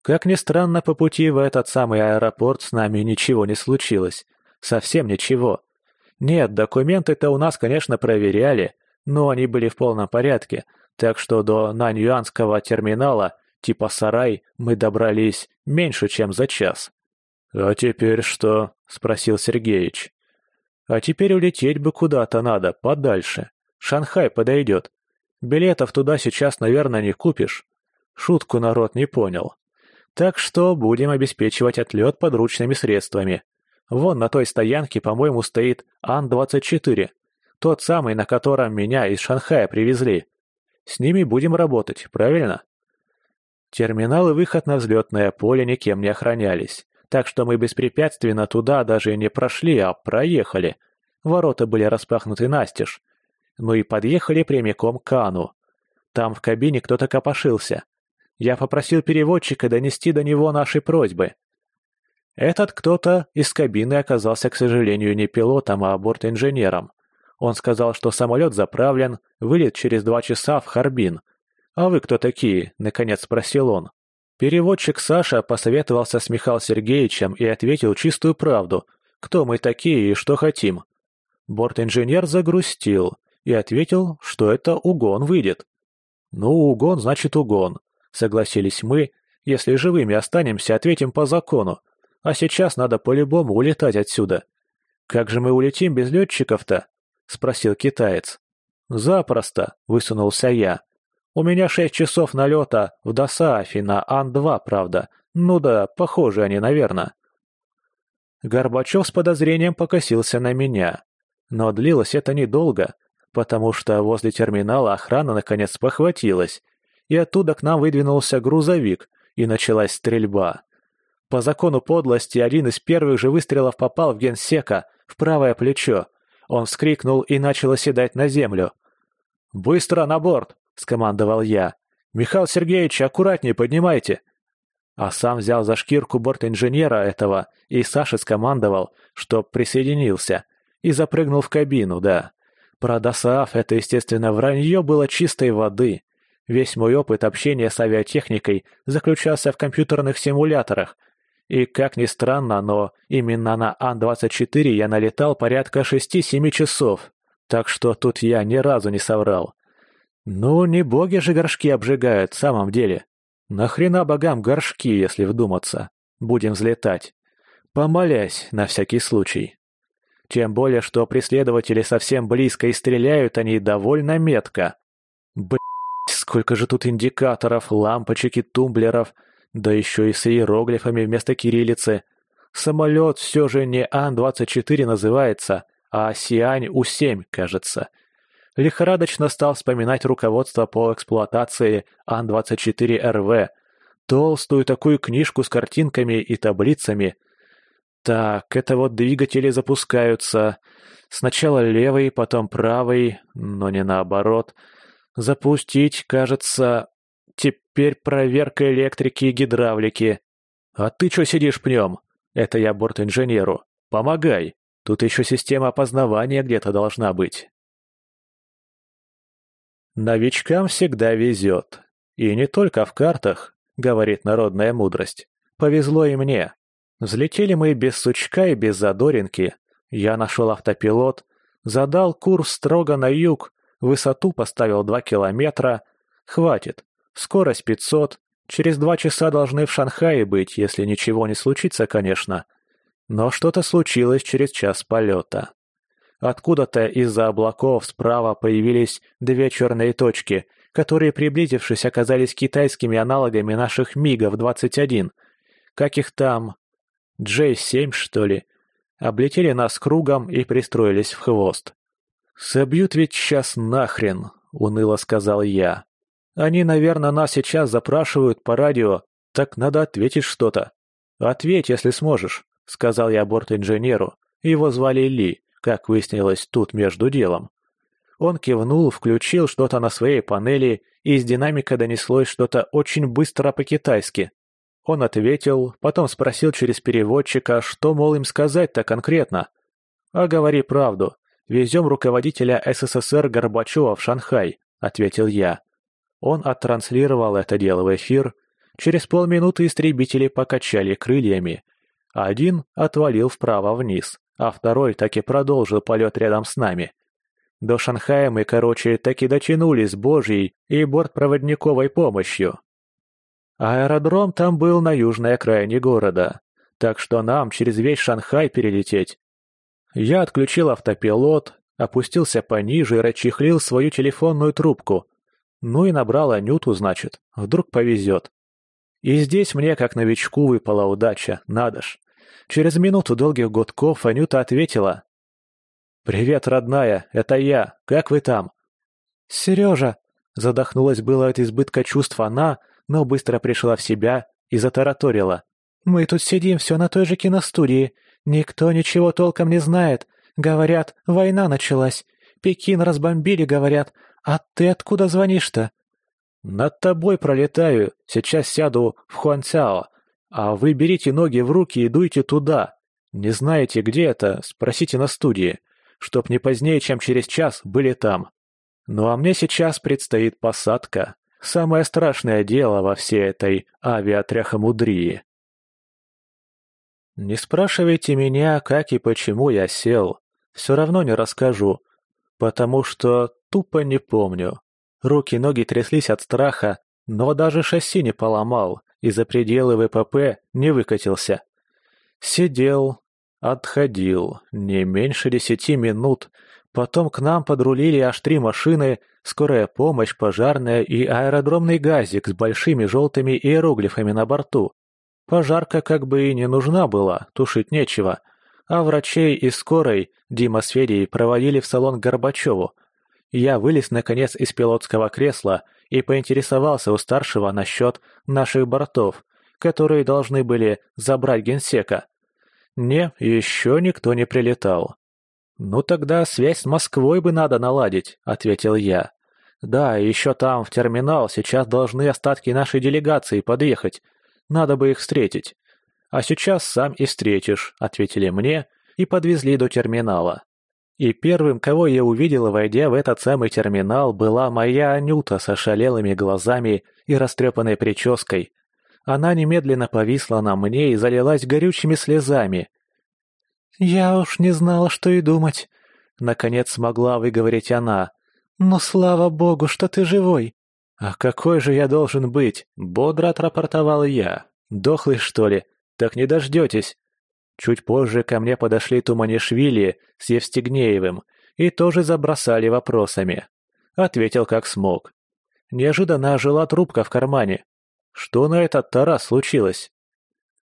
Как ни странно, по пути в этот самый аэропорт с нами ничего не случилось. Совсем ничего. Нет, документы-то у нас, конечно, проверяли, но они были в полном порядке, так что до Наньюанского терминала, типа сарай, мы добрались меньше, чем за час. «А теперь что?» — спросил Сергеич. А теперь улететь бы куда-то надо, подальше. Шанхай подойдет. Билетов туда сейчас, наверное, не купишь. Шутку народ не понял. Так что будем обеспечивать отлет подручными средствами. Вон на той стоянке, по-моему, стоит Ан-24. Тот самый, на котором меня из Шанхая привезли. С ними будем работать, правильно? Терминал и выход на взлетное поле никем не охранялись так что мы беспрепятственно туда даже не прошли, а проехали. Ворота были распахнуты настежь. Ну и подъехали прямиком к Кану. Там в кабине кто-то копошился. Я попросил переводчика донести до него наши просьбы. Этот кто-то из кабины оказался, к сожалению, не пилотом, а бортинженером. Он сказал, что самолет заправлен, вылет через два часа в Харбин. «А вы кто такие?» — наконец спросил он. Переводчик Саша посоветовался с Михаилом Сергеевичем и ответил чистую правду, кто мы такие и что хотим. Борт-инженер загрустил и ответил, что это угон выйдет. «Ну, угон значит угон», — согласились мы. «Если живыми останемся, ответим по закону. А сейчас надо по-любому улетать отсюда». «Как же мы улетим без летчиков-то?» — спросил китаец. «Запросто», — высунулся я. У меня шесть часов налета в Досаафе на Ан-2, правда. Ну да, похожи они, наверное. Горбачев с подозрением покосился на меня. Но длилось это недолго, потому что возле терминала охрана наконец похватилась, и оттуда к нам выдвинулся грузовик, и началась стрельба. По закону подлости один из первых же выстрелов попал в генсека, в правое плечо. Он вскрикнул и начал оседать на землю. «Быстро на борт!» — скомандовал я. «Михаил Сергеевич, аккуратнее поднимайте!» А сам взял за шкирку борт-инженера этого и Саше скомандовал, чтоб присоединился, и запрыгнул в кабину, да. Про ДОСААФ это, естественно, вранье было чистой воды. Весь мой опыт общения с авиатехникой заключался в компьютерных симуляторах. И, как ни странно, но именно на Ан-24 я налетал порядка 6-7 часов. Так что тут я ни разу не соврал. Ну, не боги же горшки обжигают, в самом деле. Нахрена богам горшки, если вдуматься? Будем взлетать. Помолясь, на всякий случай. Тем более, что преследователи совсем близко и стреляют они довольно метко. Блять, сколько же тут индикаторов, лампочек и тумблеров, да еще и с иероглифами вместо кириллицы. Самолет все же не Ан-24 называется, а Сиань-У-7, кажется. Лихорадочно стал вспоминать руководство по эксплуатации Ан-24РВ, толстую такую книжку с картинками и таблицами. Так, это вот двигатели запускаются. Сначала левый, потом правый, но не наоборот. Запустить, кажется... Теперь проверка электрики и гидравлики. А ты что сидишь пнем? Это я борт-инженеру. Помогай. Тут еще система опознавания где-то должна быть. Новичкам всегда везет. И не только в картах, говорит народная мудрость. Повезло и мне. Взлетели мы без сучка и без задоринки. Я нашел автопилот, задал курс строго на юг, высоту поставил 2 километра. Хватит. Скорость 500. Через два часа должны в Шанхае быть, если ничего не случится, конечно. Но что-то случилось через час полета. Откуда-то из-за облаков справа появились две черные точки, которые, приблизившись, оказались китайскими аналогами наших МиГов-21. Как их там? J-7, что ли? Облетели нас кругом и пристроились в хвост. «Собьют ведь сейчас нахрен», — уныло сказал я. «Они, наверное, нас сейчас запрашивают по радио, так надо ответить что-то. Ответь, если сможешь», — сказал я борт-инженеру. Его звали Ли, как выяснилось тут между делом. Он кивнул, включил что-то на своей панели, и из динамика донеслось что-то очень быстро по-китайски. Он ответил, потом спросил через переводчика, что, мол, им сказать-то конкретно. «А говори правду. Везем руководителя СССР Горбачева в Шанхай», — ответил я. Он оттранслировал это дело в эфир. Через полминуты истребители покачали крыльями. Один отвалил вправо-вниз, а второй так и продолжил полет рядом с нами. До Шанхая мы, короче, таки дотянулись с Божьей и бортпроводниковой помощью. Аэродром там был на южной окраине города, так что нам через весь Шанхай перелететь. Я отключил автопилот, опустился пониже и расчехлил свою телефонную трубку. Ну и набрал Анюту, значит, вдруг повезет. И здесь мне, как новичку, выпала удача, надо ж. Через минуту долгих гудков Анюта ответила, «Привет, родная, это я. Как вы там?» «Сережа!» Задохнулась было от избытка чувств она, но быстро пришла в себя и затараторила. «Мы тут сидим все на той же киностудии. Никто ничего толком не знает. Говорят, война началась. Пекин разбомбили, говорят. А ты откуда звонишь-то?» «Над тобой пролетаю. Сейчас сяду в Хуанцяо. А вы берите ноги в руки и дуйте туда. Не знаете, где это? Спросите на студии чтоб не позднее, чем через час, были там. Ну а мне сейчас предстоит посадка. Самое страшное дело во всей этой авиатряхомудрии. Не спрашивайте меня, как и почему я сел. Все равно не расскажу, потому что тупо не помню. Руки-ноги тряслись от страха, но даже шасси не поломал и за пределы ВПП не выкатился. Сидел, Отходил. Не меньше десяти минут. Потом к нам подрулили аж три машины, скорая помощь, пожарная и аэродромный газик с большими желтыми иероглифами на борту. Пожарка как бы и не нужна была, тушить нечего. А врачей из скорой Дима с Федей проводили в салон Горбачеву. Я вылез, наконец, из пилотского кресла и поинтересовался у старшего насчет наших бортов, которые должны были забрать генсека. «Не, еще никто не прилетал». «Ну тогда связь с Москвой бы надо наладить», — ответил я. «Да, еще там, в терминал, сейчас должны остатки нашей делегации подъехать. Надо бы их встретить». «А сейчас сам и встретишь», — ответили мне и подвезли до терминала. И первым, кого я увидел, войдя в этот самый терминал, была моя Анюта с ошалелыми глазами и растрепанной прической, она немедленно повисла на мне и залилась горючими слезами. «Я уж не знала, что и думать», — наконец смогла выговорить она. «Но слава богу, что ты живой!» «А какой же я должен быть?» — бодро отрапортовал я. «Дохлый, что ли? Так не дождетесь!» Чуть позже ко мне подошли Туманишвили с Евстигнеевым и тоже забросали вопросами. Ответил как смог. Неожиданно ожила трубка в кармане. Что на этот Тарас случилось?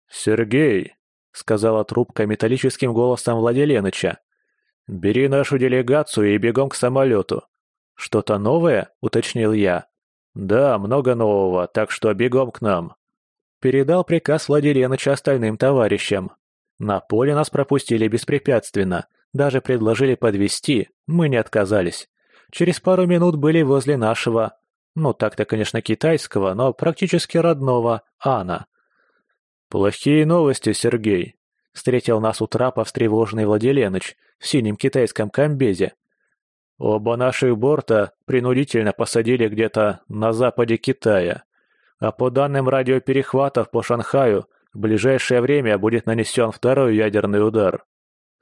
«Сергей!» — сказала трубка металлическим голосом Владиленыча. «Бери нашу делегацию и бегом к самолету». «Что-то новое?» — уточнил я. «Да, много нового, так что бегом к нам». Передал приказ Владиленыча остальным товарищам. На поле нас пропустили беспрепятственно, даже предложили подвести, мы не отказались. Через пару минут были возле нашего, ну так-то, конечно, китайского, но практически родного, Ана. «Плохие новости, Сергей», — встретил нас у трапа встревоженный Владиленыч в синем китайском комбезе. Оба наших борта принудительно посадили где-то на западе Китая. А по данным радиоперехватов по Шанхаю, в ближайшее время будет нанесен второй ядерный удар.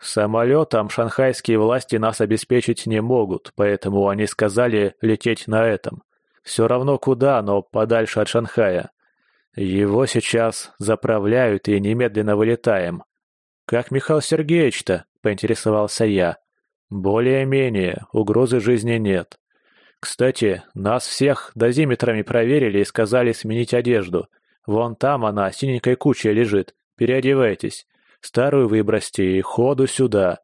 Самолетом шанхайские власти нас обеспечить не могут, поэтому они сказали лететь на этом. Все равно куда, но подальше от Шанхая. Его сейчас заправляют и немедленно вылетаем. «Как Михаил Сергеевич-то?» – поинтересовался я. Более-менее, угрозы жизни нет. Кстати, нас всех дозиметрами проверили и сказали сменить одежду. Вон там она, синенькой кучей лежит. Переодевайтесь. Старую выбросьте и ходу сюда.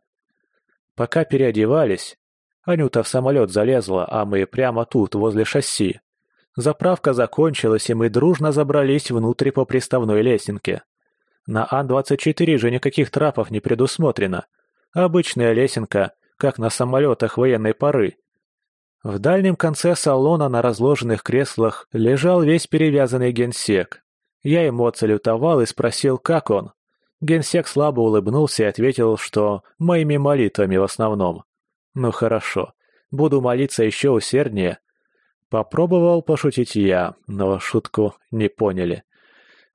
Пока переодевались, Анюта в самолет залезла, а мы прямо тут, возле шасси. Заправка закончилась, и мы дружно забрались внутрь по приставной лесенке. На Ан-24 же никаких трапов не предусмотрено. Обычная лесенка, как на самолетах военной поры. В дальнем конце салона на разложенных креслах лежал весь перевязанный генсек. Я ему отсалютовал и спросил, как он. Генсек слабо улыбнулся и ответил, что моими молитвами в основном. Ну хорошо, буду молиться еще усерднее. Попробовал пошутить я, но шутку не поняли.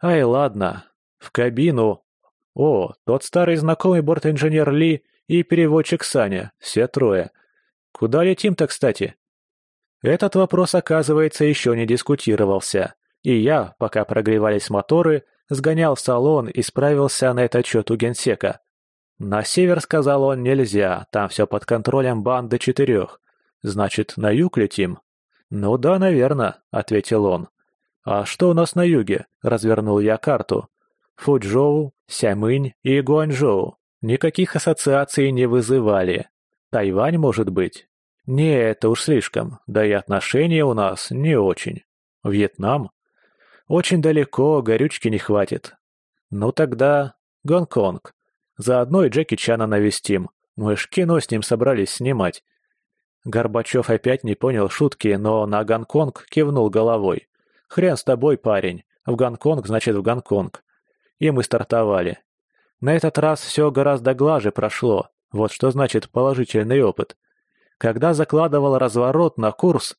Ай, ладно, в кабину. О, тот старый знакомый бортинженер Ли и переводчик Саня, все трое. Куда летим-то, кстати? Этот вопрос, оказывается, еще не дискутировался, и я, пока прогревались моторы, сгонял в салон и справился на этот счет у генсека. На север, сказал он, нельзя, там все под контролем банды четырех. Значит, на юг летим? Ну да, наверное, ответил он. А что у нас на юге? Развернул я карту. Фуджоу, Сямынь и Гуанчжоу. Никаких ассоциаций не вызывали. Тайвань, может быть? Не, это уж слишком, да и отношения у нас не очень. Вьетнам? Очень далеко, горючки не хватит. Ну тогда Гонконг. Заодно и Джеки Чана навестим. Мы ж кино с ним собрались снимать. Горбачев опять не понял шутки, но на Гонконг кивнул головой. «Хрен с тобой, парень. В Гонконг значит в Гонконг». И мы стартовали. На этот раз все гораздо глаже прошло, вот что значит положительный опыт. Когда закладывал разворот на курс,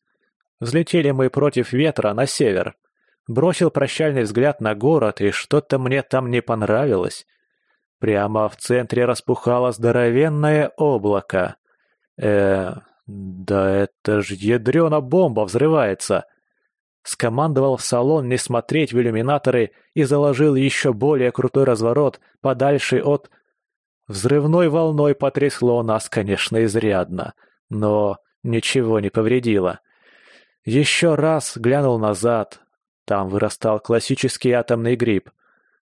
взлетели мы против ветра на север. Бросил прощальный взгляд на город, и что-то мне там не понравилось. Прямо в центре распухало здоровенное облако. Э, да это ж ядрена бомба взрывается. Скомандовал в салон не смотреть в иллюминаторы и заложил еще более крутой разворот подальше от... Взрывной волной потрясло нас, конечно, изрядно, но ничего не повредило. Еще раз глянул назад. Там вырастал классический атомный гриб.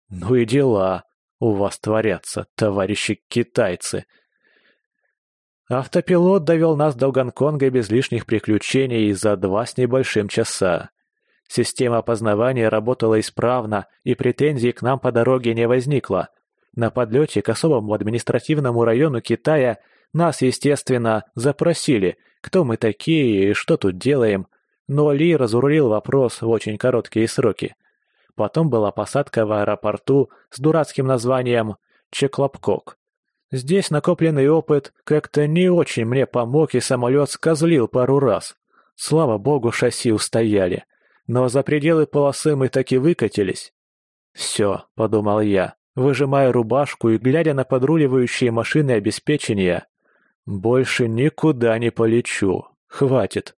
Ну и дела у вас творятся, товарищи китайцы. Автопилот довел нас до Гонконга без лишних приключений за два с небольшим часа. Система опознавания работала исправно, и претензий к нам по дороге не возникло. На подлете к особому административному району Китая нас, естественно, запросили, кто мы такие и что тут делаем, но Ли разрулил вопрос в очень короткие сроки. Потом была посадка в аэропорту с дурацким названием Чеклопкок. Здесь накопленный опыт как-то не очень мне помог и самолет скозлил пару раз. Слава богу, шасси устояли но за пределы полосы мы таки выкатились. «Все», — подумал я, выжимая рубашку и глядя на подруливающие машины обеспечения. «Больше никуда не полечу. Хватит».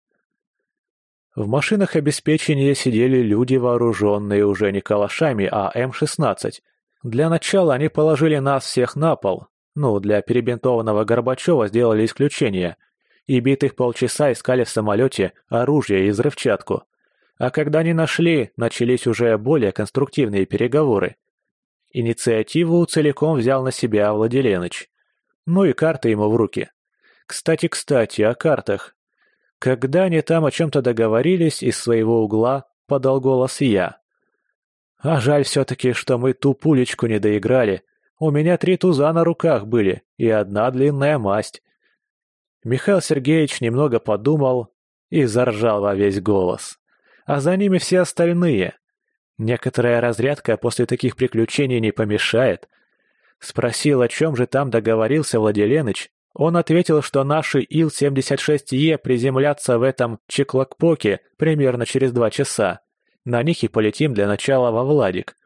В машинах обеспечения сидели люди, вооруженные уже не калашами, а М-16. Для начала они положили нас всех на пол. Ну, для перебинтованного Горбачева сделали исключение. И битых полчаса искали в самолете оружие и взрывчатку. А когда не нашли, начались уже более конструктивные переговоры. Инициативу целиком взял на себя Владиленыч. Ну и карты ему в руки. Кстати-кстати, о картах. Когда они там о чем-то договорились, из своего угла подал голос я. А жаль все-таки, что мы ту пулечку не доиграли. У меня три туза на руках были и одна длинная масть. Михаил Сергеевич немного подумал и заржал во весь голос. А за ними все остальные. Некоторая разрядка после таких приключений не помешает. Спросил, о чем же там договорился Владиленыч. Он ответил, что наши Ил-76Е приземлятся в этом Чеклокпоке примерно через два часа. На них и полетим для начала во Владик.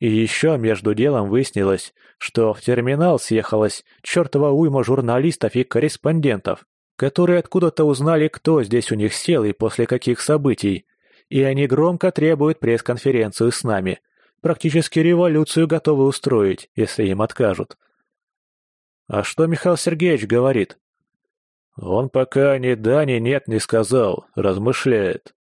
И еще между делом выяснилось, что в терминал съехалась чертова уйма журналистов и корреспондентов, которые откуда-то узнали, кто здесь у них сел и после каких событий. И они громко требуют пресс-конференцию с нами. Практически революцию готовы устроить, если им откажут. А что Михаил Сергеевич говорит? Он пока ни да, ни нет не сказал, размышляет.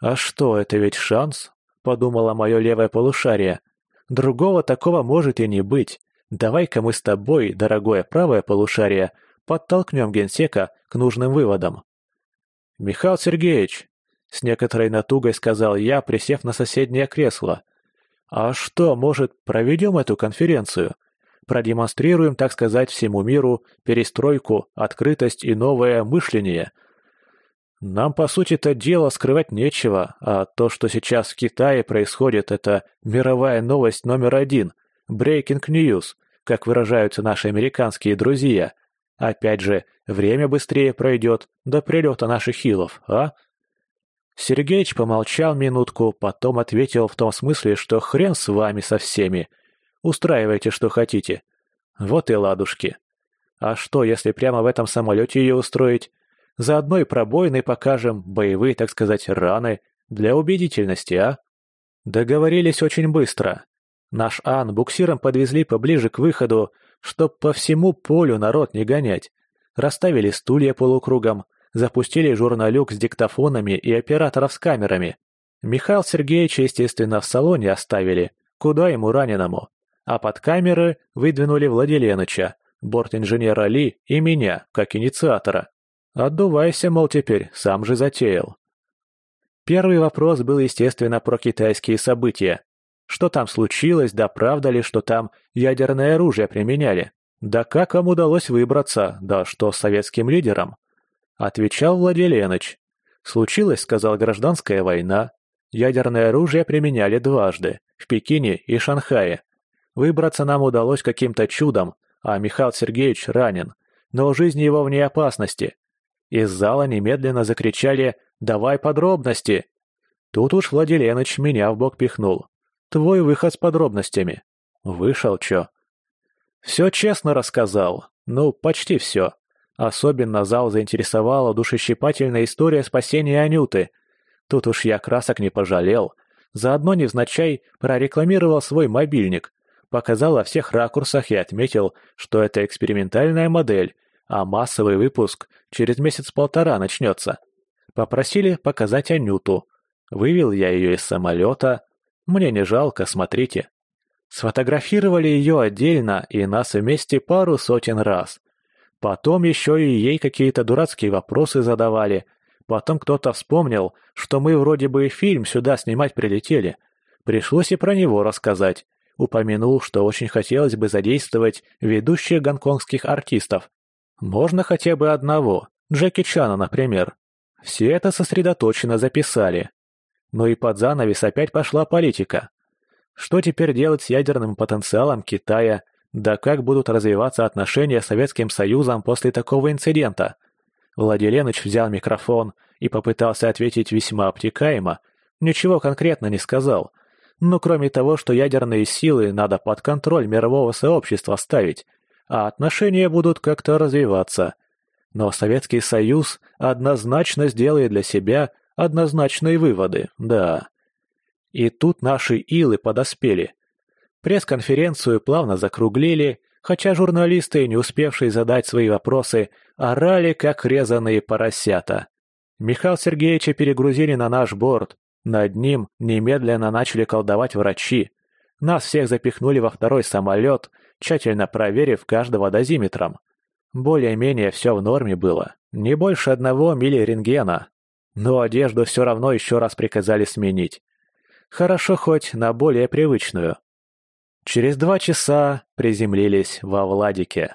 «А что, это ведь шанс?» — подумала мое левое полушарие. «Другого такого может и не быть. Давай-ка мы с тобой, дорогое правое полушарие, подтолкнем генсека к нужным выводам». «Михаил Сергеевич», — с некоторой натугой сказал я, присев на соседнее кресло, «а что, может, проведем эту конференцию? Продемонстрируем, так сказать, всему миру перестройку, открытость и новое мышление». Нам, по сути это дело скрывать нечего, а то, что сейчас в Китае происходит, это мировая новость номер один, breaking news, как выражаются наши американские друзья. Опять же, время быстрее пройдет до прилета наших хилов, а? Сергеич помолчал минутку, потом ответил в том смысле, что хрен с вами со всеми. Устраивайте, что хотите. Вот и ладушки. А что, если прямо в этом самолете ее устроить? Заодно и пробоины покажем, боевые, так сказать, раны, для убедительности, а? Договорились очень быстро. Наш Ан буксиром подвезли поближе к выходу, чтоб по всему полю народ не гонять. Расставили стулья полукругом, запустили журналюк с диктофонами и операторов с камерами. Михаил Сергеевич, естественно, в салоне оставили, куда ему раненому. А под камеры выдвинули Владиленыча, борт-инженера Ли и меня, как инициатора. Отдувайся, мол, теперь, сам же затеял. Первый вопрос был, естественно, про китайские события. Что там случилось, да правда ли, что там ядерное оружие применяли? Да как вам удалось выбраться, да что с советским лидером? Отвечал Владиленыч. Случилась, сказал, гражданская война. Ядерное оружие применяли дважды, в Пекине и Шанхае. Выбраться нам удалось каким-то чудом, а Михаил Сергеевич ранен, но жизнь его вне опасности. Из зала немедленно закричали «Давай подробности!». Тут уж Владиленыч меня в бок пихнул. «Твой выход с подробностями». Вышел чё? Все честно рассказал. Ну, почти все. Особенно зал заинтересовала душещипательная история спасения Анюты. Тут уж я красок не пожалел. Заодно невзначай прорекламировал свой мобильник. Показал во всех ракурсах и отметил, что это экспериментальная модель, а массовый выпуск через месяц-полтора начнется. Попросили показать Анюту. Вывел я ее из самолета. Мне не жалко, смотрите. Сфотографировали ее отдельно и нас вместе пару сотен раз. Потом еще и ей какие-то дурацкие вопросы задавали. Потом кто-то вспомнил, что мы вроде бы фильм сюда снимать прилетели. Пришлось и про него рассказать. Упомянул, что очень хотелось бы задействовать ведущих гонконгских артистов. Можно хотя бы одного, Джеки Чана, например. Все это сосредоточенно записали. Но и под занавес опять пошла политика. Что теперь делать с ядерным потенциалом Китая, да как будут развиваться отношения с Советским Союзом после такого инцидента? Владиленыч взял микрофон и попытался ответить весьма обтекаемо, ничего конкретно не сказал. Но кроме того, что ядерные силы надо под контроль мирового сообщества ставить, а отношения будут как-то развиваться. Но Советский Союз однозначно сделает для себя однозначные выводы, да. И тут наши илы подоспели. Пресс-конференцию плавно закруглили, хотя журналисты, не успевшие задать свои вопросы, орали, как резаные поросята. Михаил Сергеевича перегрузили на наш борт. Над ним немедленно начали колдовать врачи. Нас всех запихнули во второй самолет, тщательно проверив каждого дозиметром. Более-менее все в норме было, не больше одного мили рентгена. Но одежду все равно еще раз приказали сменить. Хорошо хоть на более привычную. Через два часа приземлились во Владике.